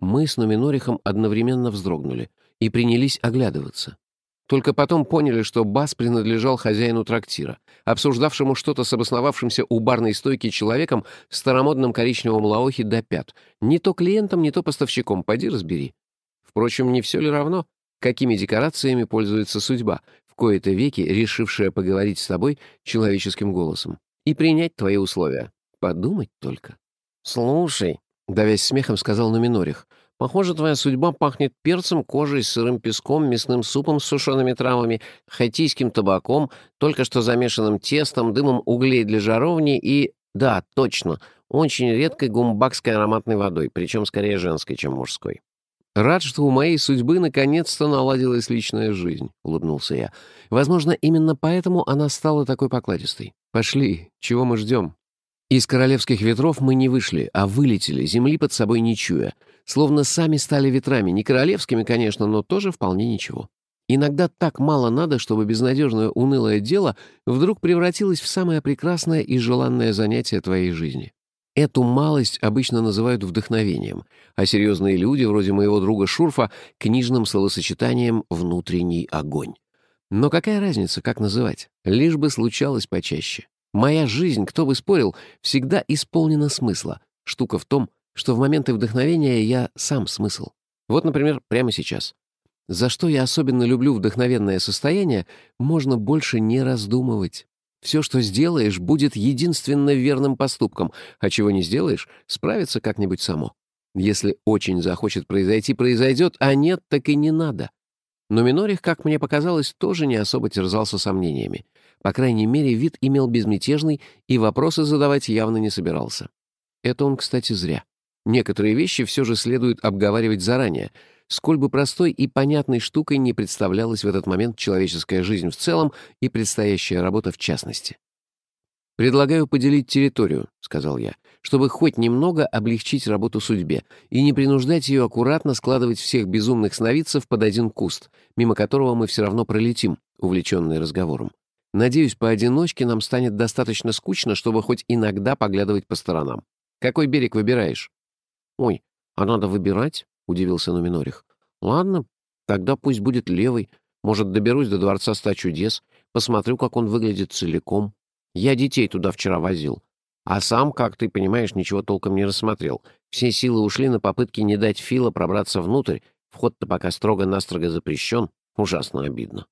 Мы с Нуминорихом одновременно вздрогнули и принялись оглядываться. Только потом поняли, что бас принадлежал хозяину трактира, обсуждавшему что-то с обосновавшимся у барной стойки человеком в старомодном коричневом лаохе до пят. Не то клиентом, не то поставщиком, поди разбери. Впрочем, не все ли равно, какими декорациями пользуется судьба, в кои-то веки решившая поговорить с тобой человеческим голосом и принять твои условия. Подумать только. «Слушай», — давясь смехом, сказал Нуминорих, Похоже, твоя судьба пахнет перцем, кожей, сырым песком, мясным супом с сушеными травами, хайтийским табаком, только что замешанным тестом, дымом углей для жаровни и... Да, точно, очень редкой гумбакской ароматной водой, причем скорее женской, чем мужской. «Рад, что у моей судьбы наконец-то наладилась личная жизнь», — улыбнулся я. «Возможно, именно поэтому она стала такой покладистой. Пошли, чего мы ждем?» Из королевских ветров мы не вышли, а вылетели, земли под собой не чуя. Словно сами стали ветрами, не королевскими, конечно, но тоже вполне ничего. Иногда так мало надо, чтобы безнадежное унылое дело вдруг превратилось в самое прекрасное и желанное занятие твоей жизни. Эту малость обычно называют вдохновением, а серьезные люди, вроде моего друга Шурфа, книжным словосочетанием «внутренний огонь». Но какая разница, как называть? Лишь бы случалось почаще. Моя жизнь, кто бы спорил, всегда исполнена смысла. Штука в том, что в моменты вдохновения я сам смысл. Вот, например, прямо сейчас. За что я особенно люблю вдохновенное состояние, можно больше не раздумывать. Все, что сделаешь, будет единственно верным поступком, а чего не сделаешь, справится как-нибудь само. Если очень захочет произойти, произойдет, а нет, так и не надо. Но Минорих, как мне показалось, тоже не особо терзался сомнениями. По крайней мере, вид имел безмятежный и вопросы задавать явно не собирался. Это он, кстати, зря. Некоторые вещи все же следует обговаривать заранее, сколь бы простой и понятной штукой не представлялась в этот момент человеческая жизнь в целом и предстоящая работа в частности. «Предлагаю поделить территорию», — сказал я, чтобы хоть немного облегчить работу судьбе и не принуждать ее аккуратно складывать всех безумных сновидцев под один куст, мимо которого мы все равно пролетим, увлеченные разговором. Надеюсь, поодиночке нам станет достаточно скучно, чтобы хоть иногда поглядывать по сторонам. Какой берег выбираешь?» «Ой, а надо выбирать?» — удивился Нуминорих. «Ладно, тогда пусть будет левый. Может, доберусь до Дворца Ста Чудес, посмотрю, как он выглядит целиком. Я детей туда вчера возил. А сам, как ты понимаешь, ничего толком не рассмотрел. Все силы ушли на попытки не дать Фила пробраться внутрь. Вход-то пока строго-настрого запрещен. Ужасно обидно.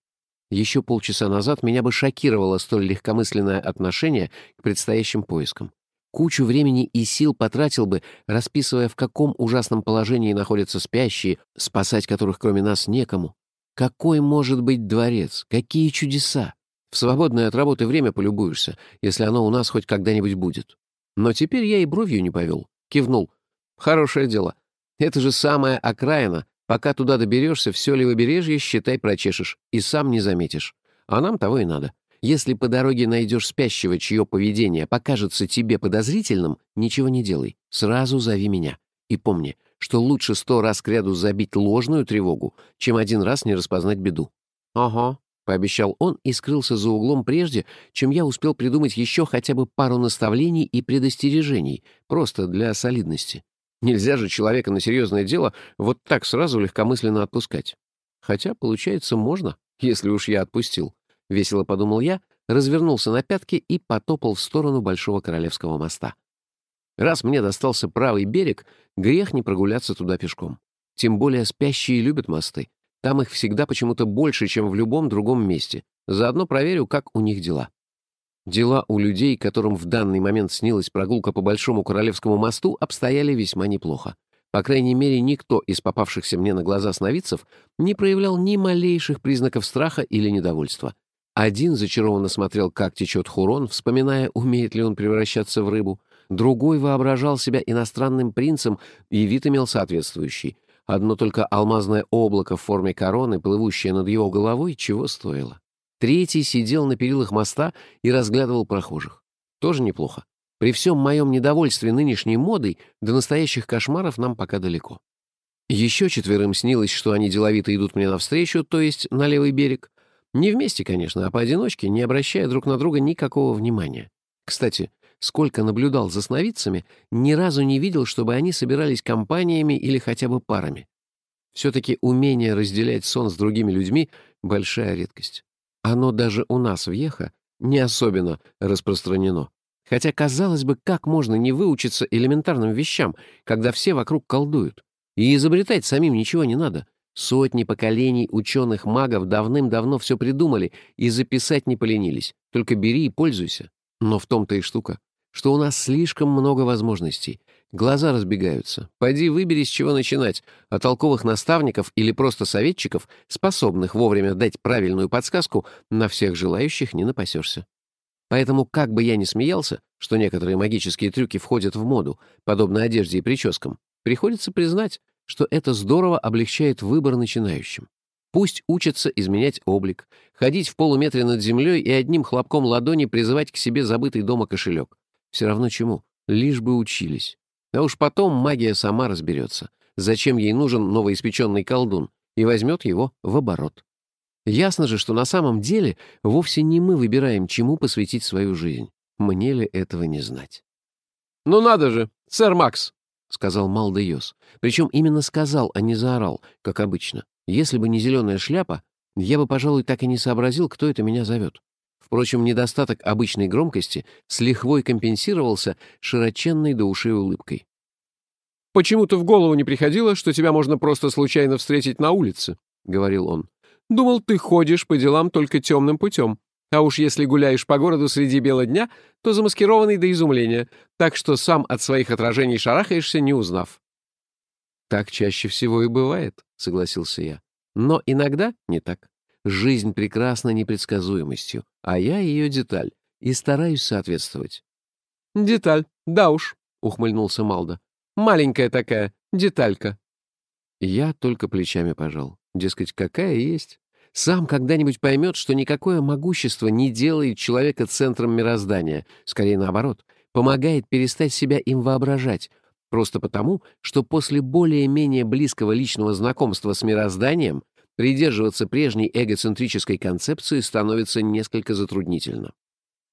Еще полчаса назад меня бы шокировало столь легкомысленное отношение к предстоящим поискам. Кучу времени и сил потратил бы, расписывая, в каком ужасном положении находятся спящие, спасать которых кроме нас некому. Какой может быть дворец? Какие чудеса? В свободное от работы время полюбуешься, если оно у нас хоть когда-нибудь будет. Но теперь я и бровью не повел. Кивнул. Хорошее дело. Это же самая окраина, Пока туда доберешься, все левобережье, считай, прочешешь, и сам не заметишь. А нам того и надо. Если по дороге найдешь спящего, чье поведение покажется тебе подозрительным, ничего не делай. Сразу зови меня. И помни, что лучше сто раз к ряду забить ложную тревогу, чем один раз не распознать беду. «Ага», — пообещал он и скрылся за углом прежде, чем я успел придумать еще хотя бы пару наставлений и предостережений, просто для солидности. Нельзя же человека на серьезное дело вот так сразу легкомысленно отпускать. Хотя, получается, можно, если уж я отпустил. Весело подумал я, развернулся на пятки и потопал в сторону Большого Королевского моста. Раз мне достался правый берег, грех не прогуляться туда пешком. Тем более спящие любят мосты. Там их всегда почему-то больше, чем в любом другом месте. Заодно проверю, как у них дела. Дела у людей, которым в данный момент снилась прогулка по Большому Королевскому мосту, обстояли весьма неплохо. По крайней мере, никто из попавшихся мне на глаза сновидцев не проявлял ни малейших признаков страха или недовольства. Один зачарованно смотрел, как течет Хурон, вспоминая, умеет ли он превращаться в рыбу. Другой воображал себя иностранным принцем, и вид имел соответствующий. Одно только алмазное облако в форме короны, плывущее над его головой, чего стоило. Третий сидел на перилах моста и разглядывал прохожих. Тоже неплохо. При всем моем недовольстве нынешней модой до настоящих кошмаров нам пока далеко. Еще четверым снилось, что они деловито идут мне навстречу, то есть на левый берег. Не вместе, конечно, а поодиночке, не обращая друг на друга никакого внимания. Кстати, сколько наблюдал за сновидцами, ни разу не видел, чтобы они собирались компаниями или хотя бы парами. Все-таки умение разделять сон с другими людьми — большая редкость. Оно даже у нас в Еха не особенно распространено. Хотя, казалось бы, как можно не выучиться элементарным вещам, когда все вокруг колдуют? И изобретать самим ничего не надо. Сотни поколений ученых-магов давным-давно все придумали и записать не поленились. Только бери и пользуйся. Но в том-то и штука, что у нас слишком много возможностей. Глаза разбегаются. Пойди выбери, с чего начинать. А толковых наставников или просто советчиков, способных вовремя дать правильную подсказку, на всех желающих не напасешься. Поэтому, как бы я ни смеялся, что некоторые магические трюки входят в моду, подобно одежде и прическам, приходится признать, что это здорово облегчает выбор начинающим. Пусть учатся изменять облик, ходить в полуметре над землей и одним хлопком ладони призывать к себе забытый дома кошелек. Все равно чему, лишь бы учились. А уж потом магия сама разберется, зачем ей нужен новоиспеченный колдун, и возьмет его в оборот. Ясно же, что на самом деле вовсе не мы выбираем, чему посвятить свою жизнь. Мне ли этого не знать? «Ну надо же, сэр Макс!» — сказал Малдеос. Причем именно сказал, а не заорал, как обычно. Если бы не зеленая шляпа, я бы, пожалуй, так и не сообразил, кто это меня зовет. Впрочем, недостаток обычной громкости с лихвой компенсировался широченной до ушей улыбкой. «Почему-то в голову не приходило, что тебя можно просто случайно встретить на улице», — говорил он. «Думал, ты ходишь по делам только темным путем. А уж если гуляешь по городу среди бела дня, то замаскированный до изумления, так что сам от своих отражений шарахаешься, не узнав». «Так чаще всего и бывает», — согласился я. «Но иногда не так. Жизнь прекрасна непредсказуемостью, а я ее деталь, и стараюсь соответствовать. «Деталь, да уж», — ухмыльнулся Малда. «Маленькая такая, деталька». Я только плечами пожал. Дескать, какая есть. Сам когда-нибудь поймет, что никакое могущество не делает человека центром мироздания, скорее наоборот, помогает перестать себя им воображать, просто потому, что после более-менее близкого личного знакомства с мирозданием Придерживаться прежней эгоцентрической концепции становится несколько затруднительно.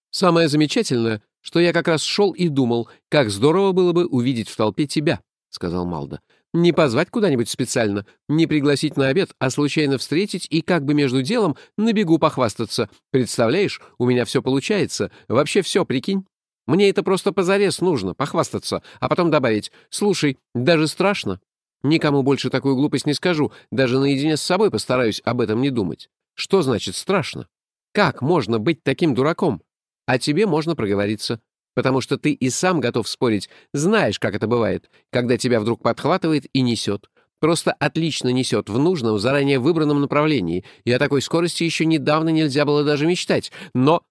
«Самое замечательное, что я как раз шел и думал, как здорово было бы увидеть в толпе тебя», — сказал Малда. «Не позвать куда-нибудь специально, не пригласить на обед, а случайно встретить и как бы между делом на бегу похвастаться. Представляешь, у меня все получается, вообще все, прикинь. Мне это просто позарез нужно, похвастаться, а потом добавить, слушай, даже страшно. Никому больше такую глупость не скажу, даже наедине с собой постараюсь об этом не думать. Что значит страшно? Как можно быть таким дураком? А тебе можно проговориться, потому что ты и сам готов спорить, знаешь, как это бывает, когда тебя вдруг подхватывает и несет. Просто отлично несет в нужном, заранее выбранном направлении, и о такой скорости еще недавно нельзя было даже мечтать, но...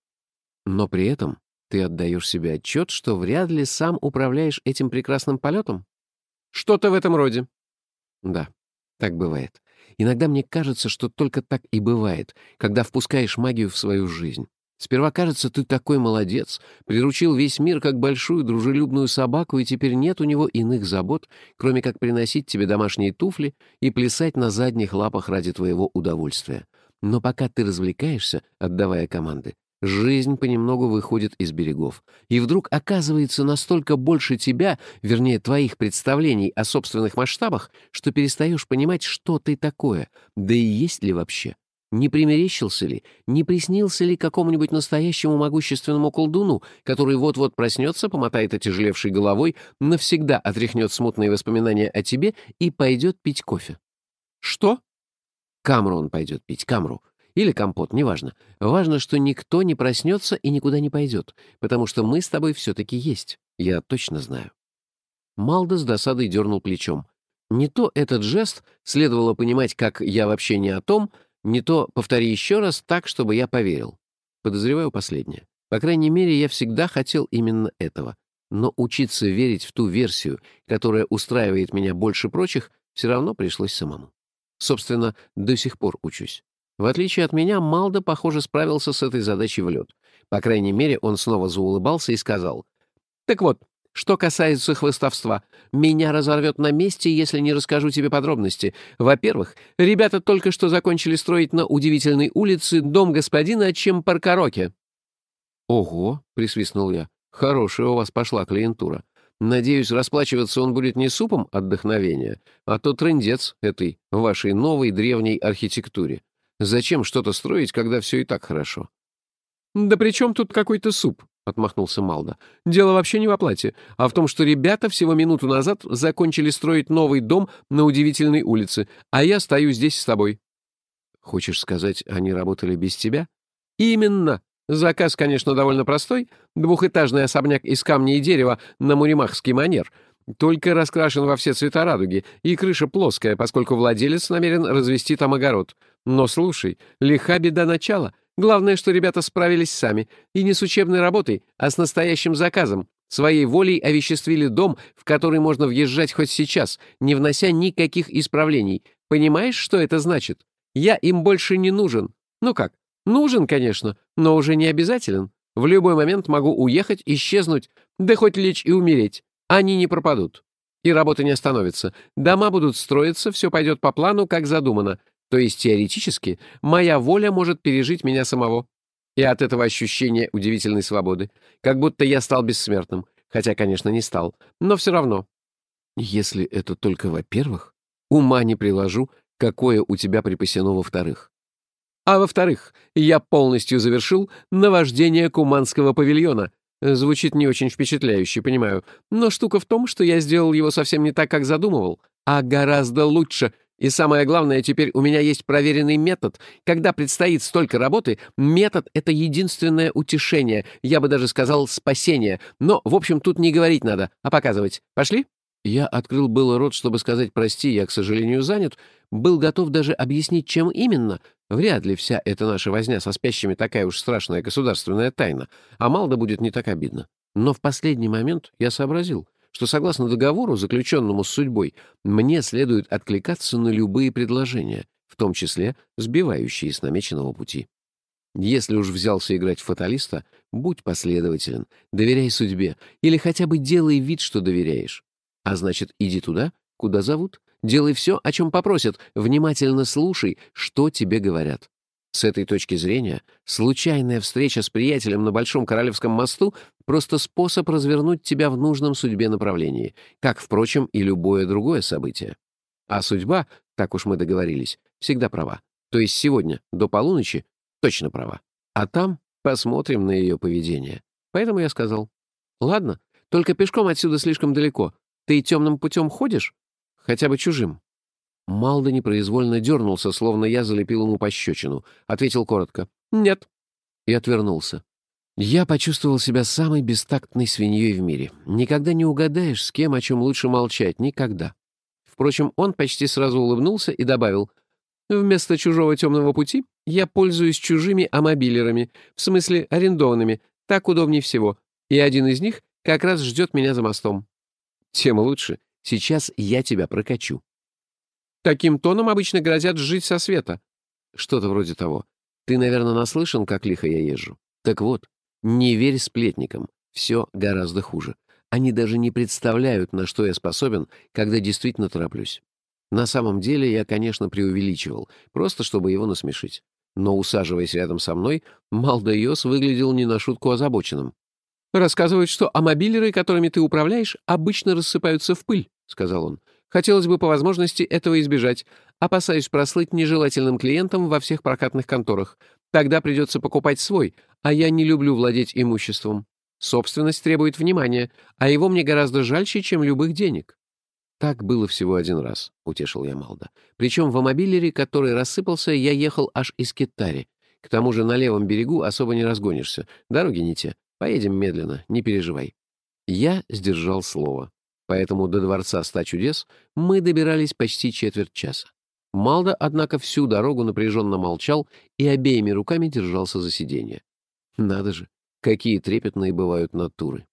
Но при этом ты отдаешь себе отчет, что вряд ли сам управляешь этим прекрасным полетом? Что-то в этом роде, да, так бывает. Иногда мне кажется, что только так и бывает, когда впускаешь магию в свою жизнь. Сперва кажется, ты такой молодец, приручил весь мир как большую дружелюбную собаку, и теперь нет у него иных забот, кроме как приносить тебе домашние туфли и плясать на задних лапах ради твоего удовольствия. Но пока ты развлекаешься, отдавая команды, Жизнь понемногу выходит из берегов, и вдруг оказывается настолько больше тебя, вернее, твоих представлений о собственных масштабах, что перестаешь понимать, что ты такое, да и есть ли вообще. Не примерещился ли, не приснился ли какому-нибудь настоящему могущественному колдуну, который вот-вот проснется, помотает отяжелевшей головой, навсегда отряхнет смутные воспоминания о тебе и пойдет пить кофе? Что? Камру он пойдет пить, камру. Или компот, неважно. Важно, что никто не проснется и никуда не пойдет, потому что мы с тобой все-таки есть. Я точно знаю. Малда с досадой дернул плечом. Не то этот жест следовало понимать, как я вообще не о том, не то повтори еще раз так, чтобы я поверил. Подозреваю последнее. По крайней мере, я всегда хотел именно этого. Но учиться верить в ту версию, которая устраивает меня больше прочих, все равно пришлось самому. Собственно, до сих пор учусь. В отличие от меня, Малда, похоже, справился с этой задачей в лед. По крайней мере, он снова заулыбался и сказал. «Так вот, что касается хвостовства, меня разорвет на месте, если не расскажу тебе подробности. Во-первых, ребята только что закончили строить на удивительной улице дом господина Чемпаркароке». «Ого!» — присвистнул я. «Хорошая у вас пошла клиентура. Надеюсь, расплачиваться он будет не супом отдохновения, а то трындец этой вашей новой древней архитектуре. Зачем что-то строить, когда все и так хорошо? «Да при чем тут какой-то суп?» — отмахнулся Малда. «Дело вообще не в оплате, а в том, что ребята всего минуту назад закончили строить новый дом на удивительной улице, а я стою здесь с тобой». «Хочешь сказать, они работали без тебя?» «Именно. Заказ, конечно, довольно простой. Двухэтажный особняк из камня и дерева на муримахский манер. Только раскрашен во все цвета радуги, и крыша плоская, поскольку владелец намерен развести там огород. Но слушай, лиха беда начала. Главное, что ребята справились сами. И не с учебной работой, а с настоящим заказом. Своей волей овеществили дом, в который можно въезжать хоть сейчас, не внося никаких исправлений. Понимаешь, что это значит? Я им больше не нужен. Ну как? Нужен, конечно, но уже не обязателен. В любой момент могу уехать, исчезнуть, да хоть лечь и умереть. Они не пропадут. И работа не остановится. Дома будут строиться, все пойдет по плану, как задумано. То есть теоретически моя воля может пережить меня самого. И от этого ощущения удивительной свободы. Как будто я стал бессмертным. Хотя, конечно, не стал. Но все равно. Если это только во-первых, ума не приложу, какое у тебя припасено во-вторых. А во-вторых, я полностью завершил наваждение Куманского павильона, Звучит не очень впечатляюще, понимаю. Но штука в том, что я сделал его совсем не так, как задумывал, а гораздо лучше. И самое главное, теперь у меня есть проверенный метод. Когда предстоит столько работы, метод — это единственное утешение, я бы даже сказал спасение. Но, в общем, тут не говорить надо, а показывать. Пошли? Я открыл было рот, чтобы сказать «прости, я, к сожалению, занят», был готов даже объяснить, чем именно. Вряд ли вся эта наша возня со спящими такая уж страшная государственная тайна, а Малда будет не так обидно. Но в последний момент я сообразил, что согласно договору, заключенному с судьбой, мне следует откликаться на любые предложения, в том числе сбивающие с намеченного пути. Если уж взялся играть в фаталиста, будь последователен, доверяй судьбе или хотя бы делай вид, что доверяешь. А значит, иди туда, куда зовут, делай все, о чем попросят, внимательно слушай, что тебе говорят. С этой точки зрения, случайная встреча с приятелем на Большом Королевском мосту — просто способ развернуть тебя в нужном судьбе направлении, как, впрочем, и любое другое событие. А судьба, так уж мы договорились, всегда права. То есть сегодня, до полуночи, точно права. А там посмотрим на ее поведение. Поэтому я сказал, ладно, только пешком отсюда слишком далеко, ты темным путем ходишь? Хотя бы чужим?» Малда непроизвольно дернулся, словно я залепил ему пощечину. Ответил коротко «Нет». И отвернулся. Я почувствовал себя самой бестактной свиньей в мире. Никогда не угадаешь, с кем о чем лучше молчать. Никогда. Впрочем, он почти сразу улыбнулся и добавил «Вместо чужого темного пути я пользуюсь чужими амобилерами, в смысле арендованными. Так удобнее всего. И один из них как раз ждет меня за мостом. Тем лучше. Сейчас я тебя прокачу. Таким тоном обычно грозят жить со света. Что-то вроде того. Ты, наверное, наслышан, как лихо я езжу. Так вот, не верь сплетникам. Все гораздо хуже. Они даже не представляют, на что я способен, когда действительно тороплюсь. На самом деле я, конечно, преувеличивал, просто чтобы его насмешить. Но, усаживаясь рядом со мной, Малдайос выглядел не на шутку озабоченным. «Рассказывают, что амобилеры, которыми ты управляешь, обычно рассыпаются в пыль», — сказал он. «Хотелось бы по возможности этого избежать. Опасаюсь прослыть нежелательным клиентом во всех прокатных конторах. Тогда придется покупать свой, а я не люблю владеть имуществом. Собственность требует внимания, а его мне гораздо жальче, чем любых денег». «Так было всего один раз», — утешил я Малда. «Причем в амобилере, который рассыпался, я ехал аж из Китари. К тому же на левом берегу особо не разгонишься, дороги не те. Поедем медленно, не переживай». Я сдержал слово. Поэтому до дворца ста чудес мы добирались почти четверть часа. Малда, однако, всю дорогу напряженно молчал и обеими руками держался за сиденье. Надо же, какие трепетные бывают натуры.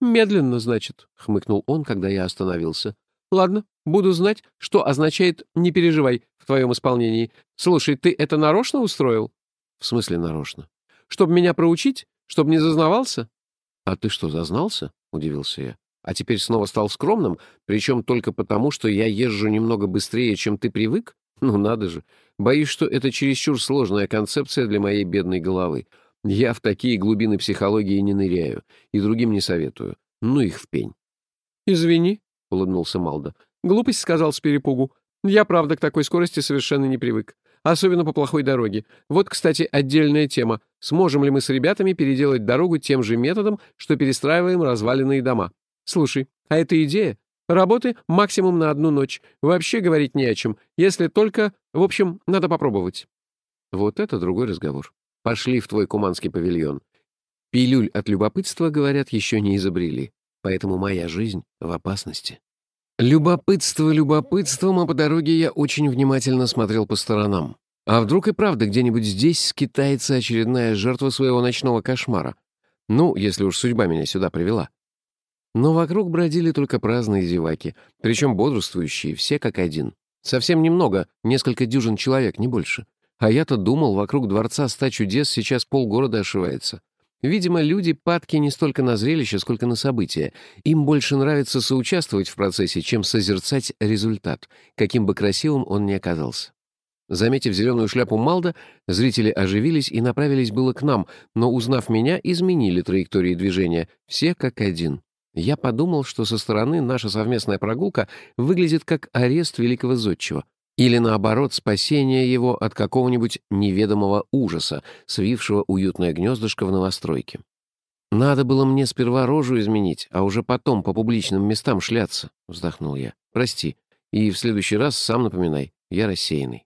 «Медленно, значит», — хмыкнул он, когда я остановился. «Ладно, буду знать, что означает «не переживай» в твоем исполнении. Слушай, ты это нарочно устроил?» «В смысле нарочно?» «Чтобы меня проучить? Чтоб не зазнавался?» «А ты что, зазнался?» — удивился я. «А теперь снова стал скромным, причем только потому, что я езжу немного быстрее, чем ты привык? Ну надо же. Боюсь, что это чересчур сложная концепция для моей бедной головы. Я в такие глубины психологии не ныряю и другим не советую. Ну их в пень». «Извини», — улыбнулся Малда. «Глупость сказал с перепугу. Я, правда, к такой скорости совершенно не привык особенно по плохой дороге. Вот, кстати, отдельная тема. Сможем ли мы с ребятами переделать дорогу тем же методом, что перестраиваем разваленные дома? Слушай, а это идея? Работы максимум на одну ночь. Вообще говорить не о чем. Если только... В общем, надо попробовать. Вот это другой разговор. Пошли в твой куманский павильон. Пилюль от любопытства, говорят, еще не изобрели. Поэтому моя жизнь в опасности. Любопытство любопытством, а по дороге я очень внимательно смотрел по сторонам. А вдруг и правда где-нибудь здесь скитается очередная жертва своего ночного кошмара? Ну, если уж судьба меня сюда привела. Но вокруг бродили только праздные зеваки, причем бодрствующие, все как один. Совсем немного, несколько дюжин человек, не больше. А я-то думал, вокруг дворца ста чудес сейчас полгорода ошивается. Видимо, люди падки не столько на зрелище, сколько на события. Им больше нравится соучаствовать в процессе, чем созерцать результат, каким бы красивым он ни оказался. Заметив зеленую шляпу Малда, зрители оживились и направились было к нам, но, узнав меня, изменили траектории движения, все как один. Я подумал, что со стороны наша совместная прогулка выглядит как арест великого зодчего. Или, наоборот, спасение его от какого-нибудь неведомого ужаса, свившего уютное гнездышко в новостройке. «Надо было мне сперва рожу изменить, а уже потом по публичным местам шляться», — вздохнул я. «Прости. И в следующий раз сам напоминай. Я рассеянный».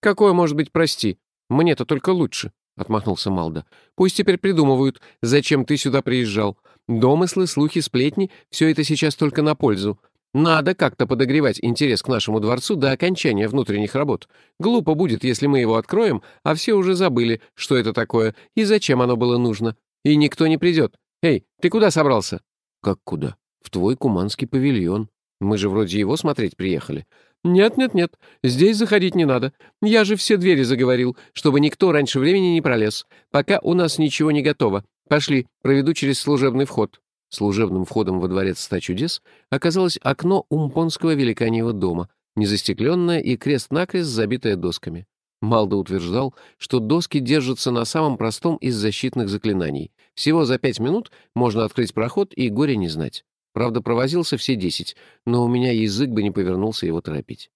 «Какое может быть прости? Мне-то только лучше», — отмахнулся Малда. «Пусть теперь придумывают, зачем ты сюда приезжал. Домыслы, слухи, сплетни — все это сейчас только на пользу. Надо как-то подогревать интерес к нашему дворцу до окончания внутренних работ. Глупо будет, если мы его откроем, а все уже забыли, что это такое и зачем оно было нужно. И никто не придет. Эй, ты куда собрался?» «Как куда? В твой куманский павильон. Мы же вроде его смотреть приехали». «Нет-нет-нет, здесь заходить не надо. Я же все двери заговорил, чтобы никто раньше времени не пролез. Пока у нас ничего не готово. Пошли, проведу через служебный вход». Служебным входом во дворец ста чудес оказалось окно умпонского великаньего дома, незастекленное и крест-накрест забитое досками. Малда утверждал, что доски держатся на самом простом из защитных заклинаний. Всего за пять минут можно открыть проход и горе не знать. Правда, провозился все десять, но у меня язык бы не повернулся его торопить.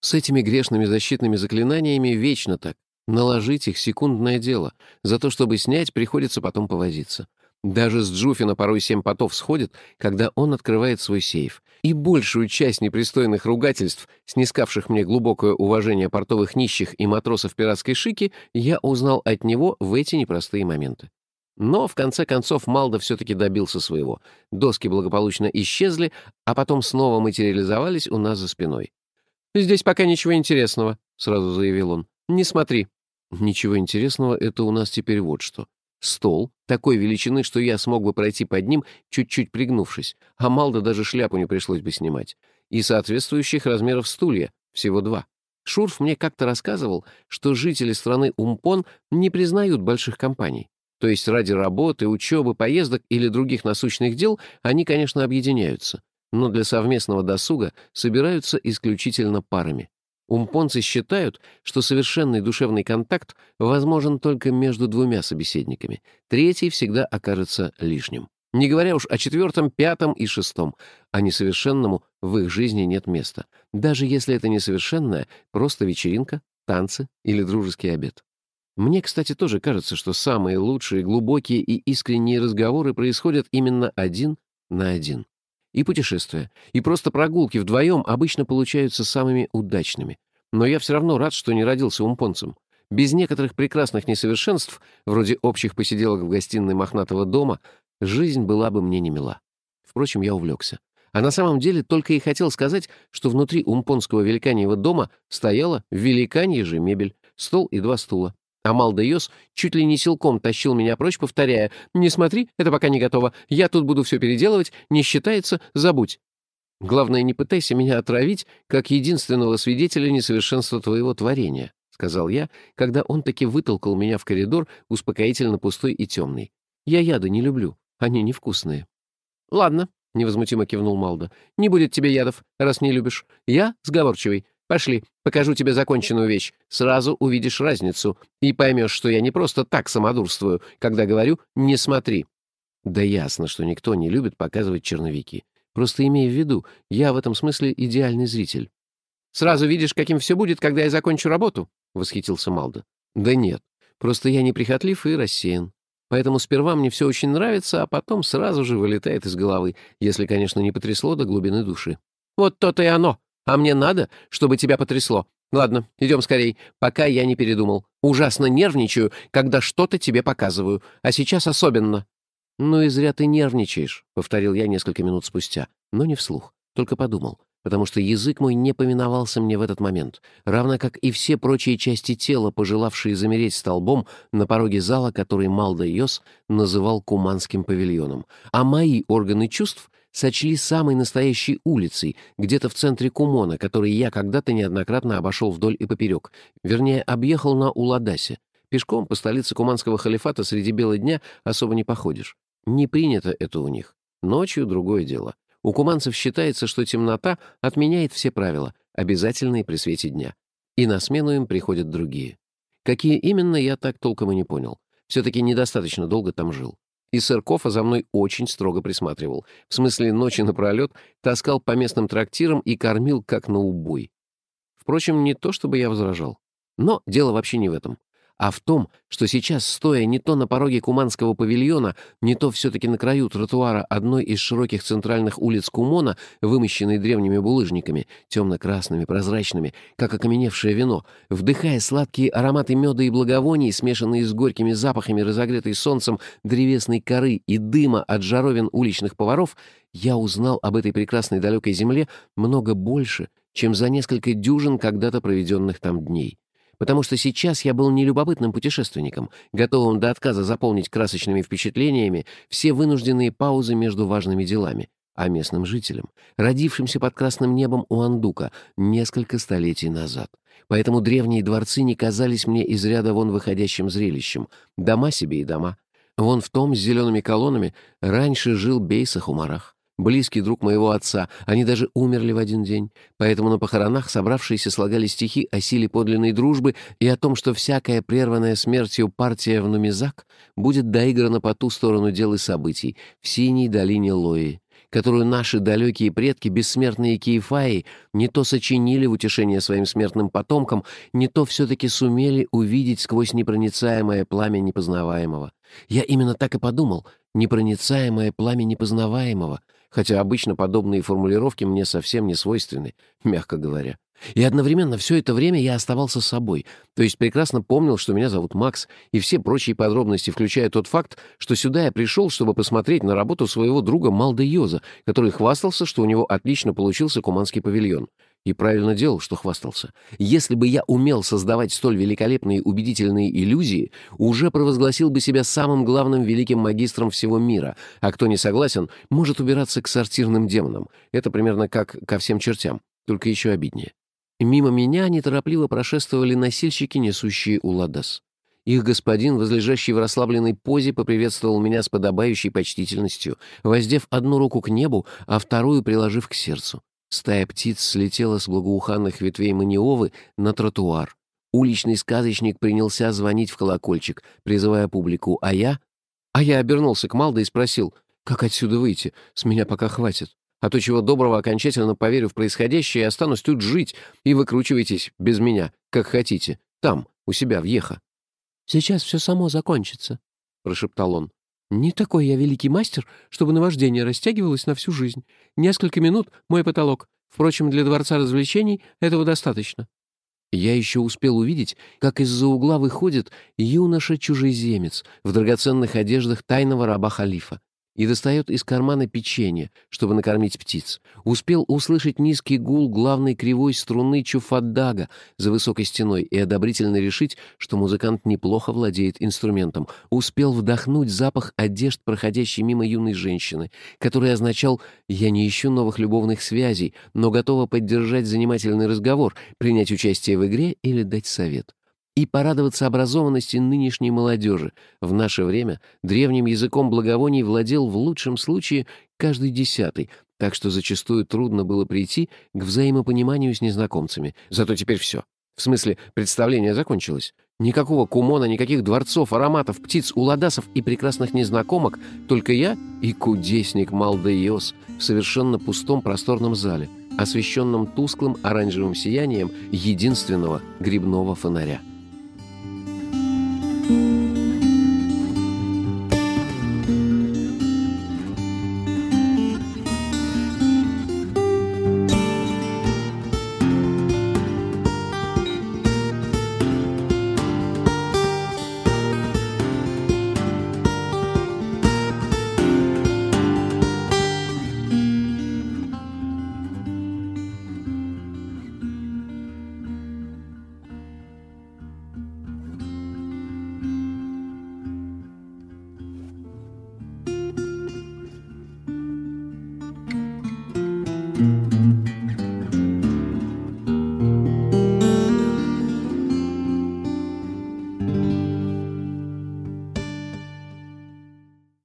С этими грешными защитными заклинаниями вечно так. Наложить их — секундное дело. За то, чтобы снять, приходится потом повозиться. Даже с Джуфина порой семь потов сходит, когда он открывает свой сейф. И большую часть непристойных ругательств, снискавших мне глубокое уважение портовых нищих и матросов пиратской шики, я узнал от него в эти непростые моменты. Но, в конце концов, Малда все-таки добился своего. Доски благополучно исчезли, а потом снова материализовались у нас за спиной. «Здесь пока ничего интересного», — сразу заявил он. «Не смотри». Ничего интересного, это у нас теперь вот что. Стол такой величины, что я смог бы пройти под ним, чуть-чуть пригнувшись, а Малда даже шляпу не пришлось бы снимать. И соответствующих размеров стулья, всего два. Шурф мне как-то рассказывал, что жители страны Умпон не признают больших компаний. То есть ради работы, учебы, поездок или других насущных дел они, конечно, объединяются, но для совместного досуга собираются исключительно парами. Умпонцы считают, что совершенный душевный контакт возможен только между двумя собеседниками. Третий всегда окажется лишним. Не говоря уж о четвертом, пятом и шестом. А несовершенному в их жизни нет места. Даже если это несовершенная, просто вечеринка, танцы или дружеский обед. Мне, кстати, тоже кажется, что самые лучшие, глубокие и искренние разговоры происходят именно один на один. И путешествия, и просто прогулки вдвоем обычно получаются самыми удачными. Но я все равно рад, что не родился умпонцем. Без некоторых прекрасных несовершенств, вроде общих посиделок в гостиной мохнатого дома, жизнь была бы мне не мила. Впрочем, я увлекся. А на самом деле только и хотел сказать, что внутри умпонского великаньего дома стояла великанья же мебель, стол и два стула. Амал Дейос чуть ли не силком тащил меня прочь, повторяя, «Не смотри, это пока не готово. Я тут буду все переделывать, не считается, забудь». «Главное, не пытайся меня отравить, как единственного свидетеля несовершенства твоего творения», — сказал я, когда он таки вытолкал меня в коридор, успокоительно пустой и темный. «Я яды не люблю, они невкусные». «Ладно», — невозмутимо кивнул Малда, — «не будет тебе ядов, раз не любишь. Я сговорчивый. Пошли, покажу тебе законченную вещь. Сразу увидишь разницу и поймешь, что я не просто так самодурствую, когда говорю «не смотри». Да ясно, что никто не любит показывать черновики. Просто имей в виду, я в этом смысле идеальный зритель. «Сразу видишь, каким все будет, когда я закончу работу?» — восхитился Малда. «Да нет, просто я неприхотлив и рассеян. Поэтому сперва мне все очень нравится, а потом сразу же вылетает из головы, если, конечно, не потрясло до глубины души». «Вот то-то и оно!» А мне надо, чтобы тебя потрясло. Ладно, идем скорей, пока я не передумал. Ужасно нервничаю, когда что-то тебе показываю, а сейчас особенно». «Ну и зря ты нервничаешь», — повторил я несколько минут спустя, но не вслух, только подумал, потому что язык мой не повиновался мне в этот момент, равно как и все прочие части тела, пожелавшие замереть столбом на пороге зала, который Малда Йос называл Куманским павильоном, а мои органы чувств сочли самой настоящей улицей, где-то в центре Кумона, который я когда-то неоднократно обошел вдоль и поперек, вернее, объехал на Уладасе. Пешком по столице Куманского халифата среди бела дня особо не походишь. Не принято это у них. Ночью другое дело. У куманцев считается, что темнота отменяет все правила, обязательные при свете дня. И на смену им приходят другие. Какие именно, я так толком и не понял. Все-таки недостаточно долго там жил. И сэр Кофа за мной очень строго присматривал. В смысле, ночи напролет таскал по местным трактирам и кормил как на убой. Впрочем, не то чтобы я возражал. Но дело вообще не в этом а в том, что сейчас, стоя не то на пороге Куманского павильона, не то все-таки на краю тротуара одной из широких центральных улиц Кумона, вымощенной древними булыжниками, темно-красными, прозрачными, как окаменевшее вино, вдыхая сладкие ароматы меда и благовоний, смешанные с горькими запахами разогретой солнцем древесной коры и дыма от жаровин уличных поваров, я узнал об этой прекрасной далекой земле много больше, чем за несколько дюжин когда-то проведенных там дней потому что сейчас я был не любопытным путешественником, готовым до отказа заполнить красочными впечатлениями все вынужденные паузы между важными делами, а местным жителям, родившимся под красным небом у Андука несколько столетий назад. Поэтому древние дворцы не казались мне из ряда вон выходящим зрелищем. Дома себе и дома. Вон в том с зелеными колоннами раньше жил Бейсах-Умарах близкий друг моего отца. Они даже умерли в один день. Поэтому на похоронах собравшиеся слагали стихи о силе подлинной дружбы и о том, что всякая прерванная смертью партия в Нумизак будет доиграна по ту сторону дел и событий, в синей долине Лои, которую наши далекие предки, бессмертные Киефаи, не то сочинили в утешение своим смертным потомкам, не то все-таки сумели увидеть сквозь непроницаемое пламя непознаваемого. Я именно так и подумал, непроницаемое пламя непознаваемого — хотя обычно подобные формулировки мне совсем не свойственны, мягко говоря. И одновременно все это время я оставался собой, то есть прекрасно помнил, что меня зовут Макс, и все прочие подробности, включая тот факт, что сюда я пришел, чтобы посмотреть на работу своего друга Малда Йоза, который хвастался, что у него отлично получился куманский павильон. И правильно делал, что хвастался. Если бы я умел создавать столь великолепные убедительные иллюзии, уже провозгласил бы себя самым главным великим магистром всего мира, а кто не согласен, может убираться к сортирным демонам. Это примерно как ко всем чертям, только еще обиднее. Мимо меня неторопливо прошествовали носильщики, несущие Уладас. Их господин, возлежащий в расслабленной позе, поприветствовал меня с подобающей почтительностью, воздев одну руку к небу, а вторую приложив к сердцу. Стая птиц слетела с благоуханных ветвей маниовы на тротуар. Уличный сказочник принялся звонить в колокольчик, призывая публику, а я... А я обернулся к Малде и спросил, как отсюда выйти, с меня пока хватит. А то чего доброго окончательно поверю в происходящее и останусь тут жить, и выкручивайтесь без меня, как хотите, там, у себя в Еха. «Сейчас все само закончится», — прошептал он. Не такой я великий мастер, чтобы наваждение растягивалось на всю жизнь. Несколько минут — мой потолок. Впрочем, для дворца развлечений этого достаточно. Я еще успел увидеть, как из-за угла выходит юноша-чужеземец в драгоценных одеждах тайного раба халифа и достает из кармана печенье, чтобы накормить птиц. Успел услышать низкий гул главной кривой струны чуфаддага за высокой стеной и одобрительно решить, что музыкант неплохо владеет инструментом. Успел вдохнуть запах одежд, проходящей мимо юной женщины, который означал «я не ищу новых любовных связей, но готова поддержать занимательный разговор, принять участие в игре или дать совет» и порадоваться образованности нынешней молодежи. В наше время древним языком благовоний владел в лучшем случае каждый десятый, так что зачастую трудно было прийти к взаимопониманию с незнакомцами. Зато теперь все. В смысле, представление закончилось. Никакого кумона, никаких дворцов, ароматов, птиц, уладасов и прекрасных незнакомок, только я и кудесник Малдеиос в совершенно пустом просторном зале, освещенном тусклым оранжевым сиянием единственного грибного фонаря. Thank you.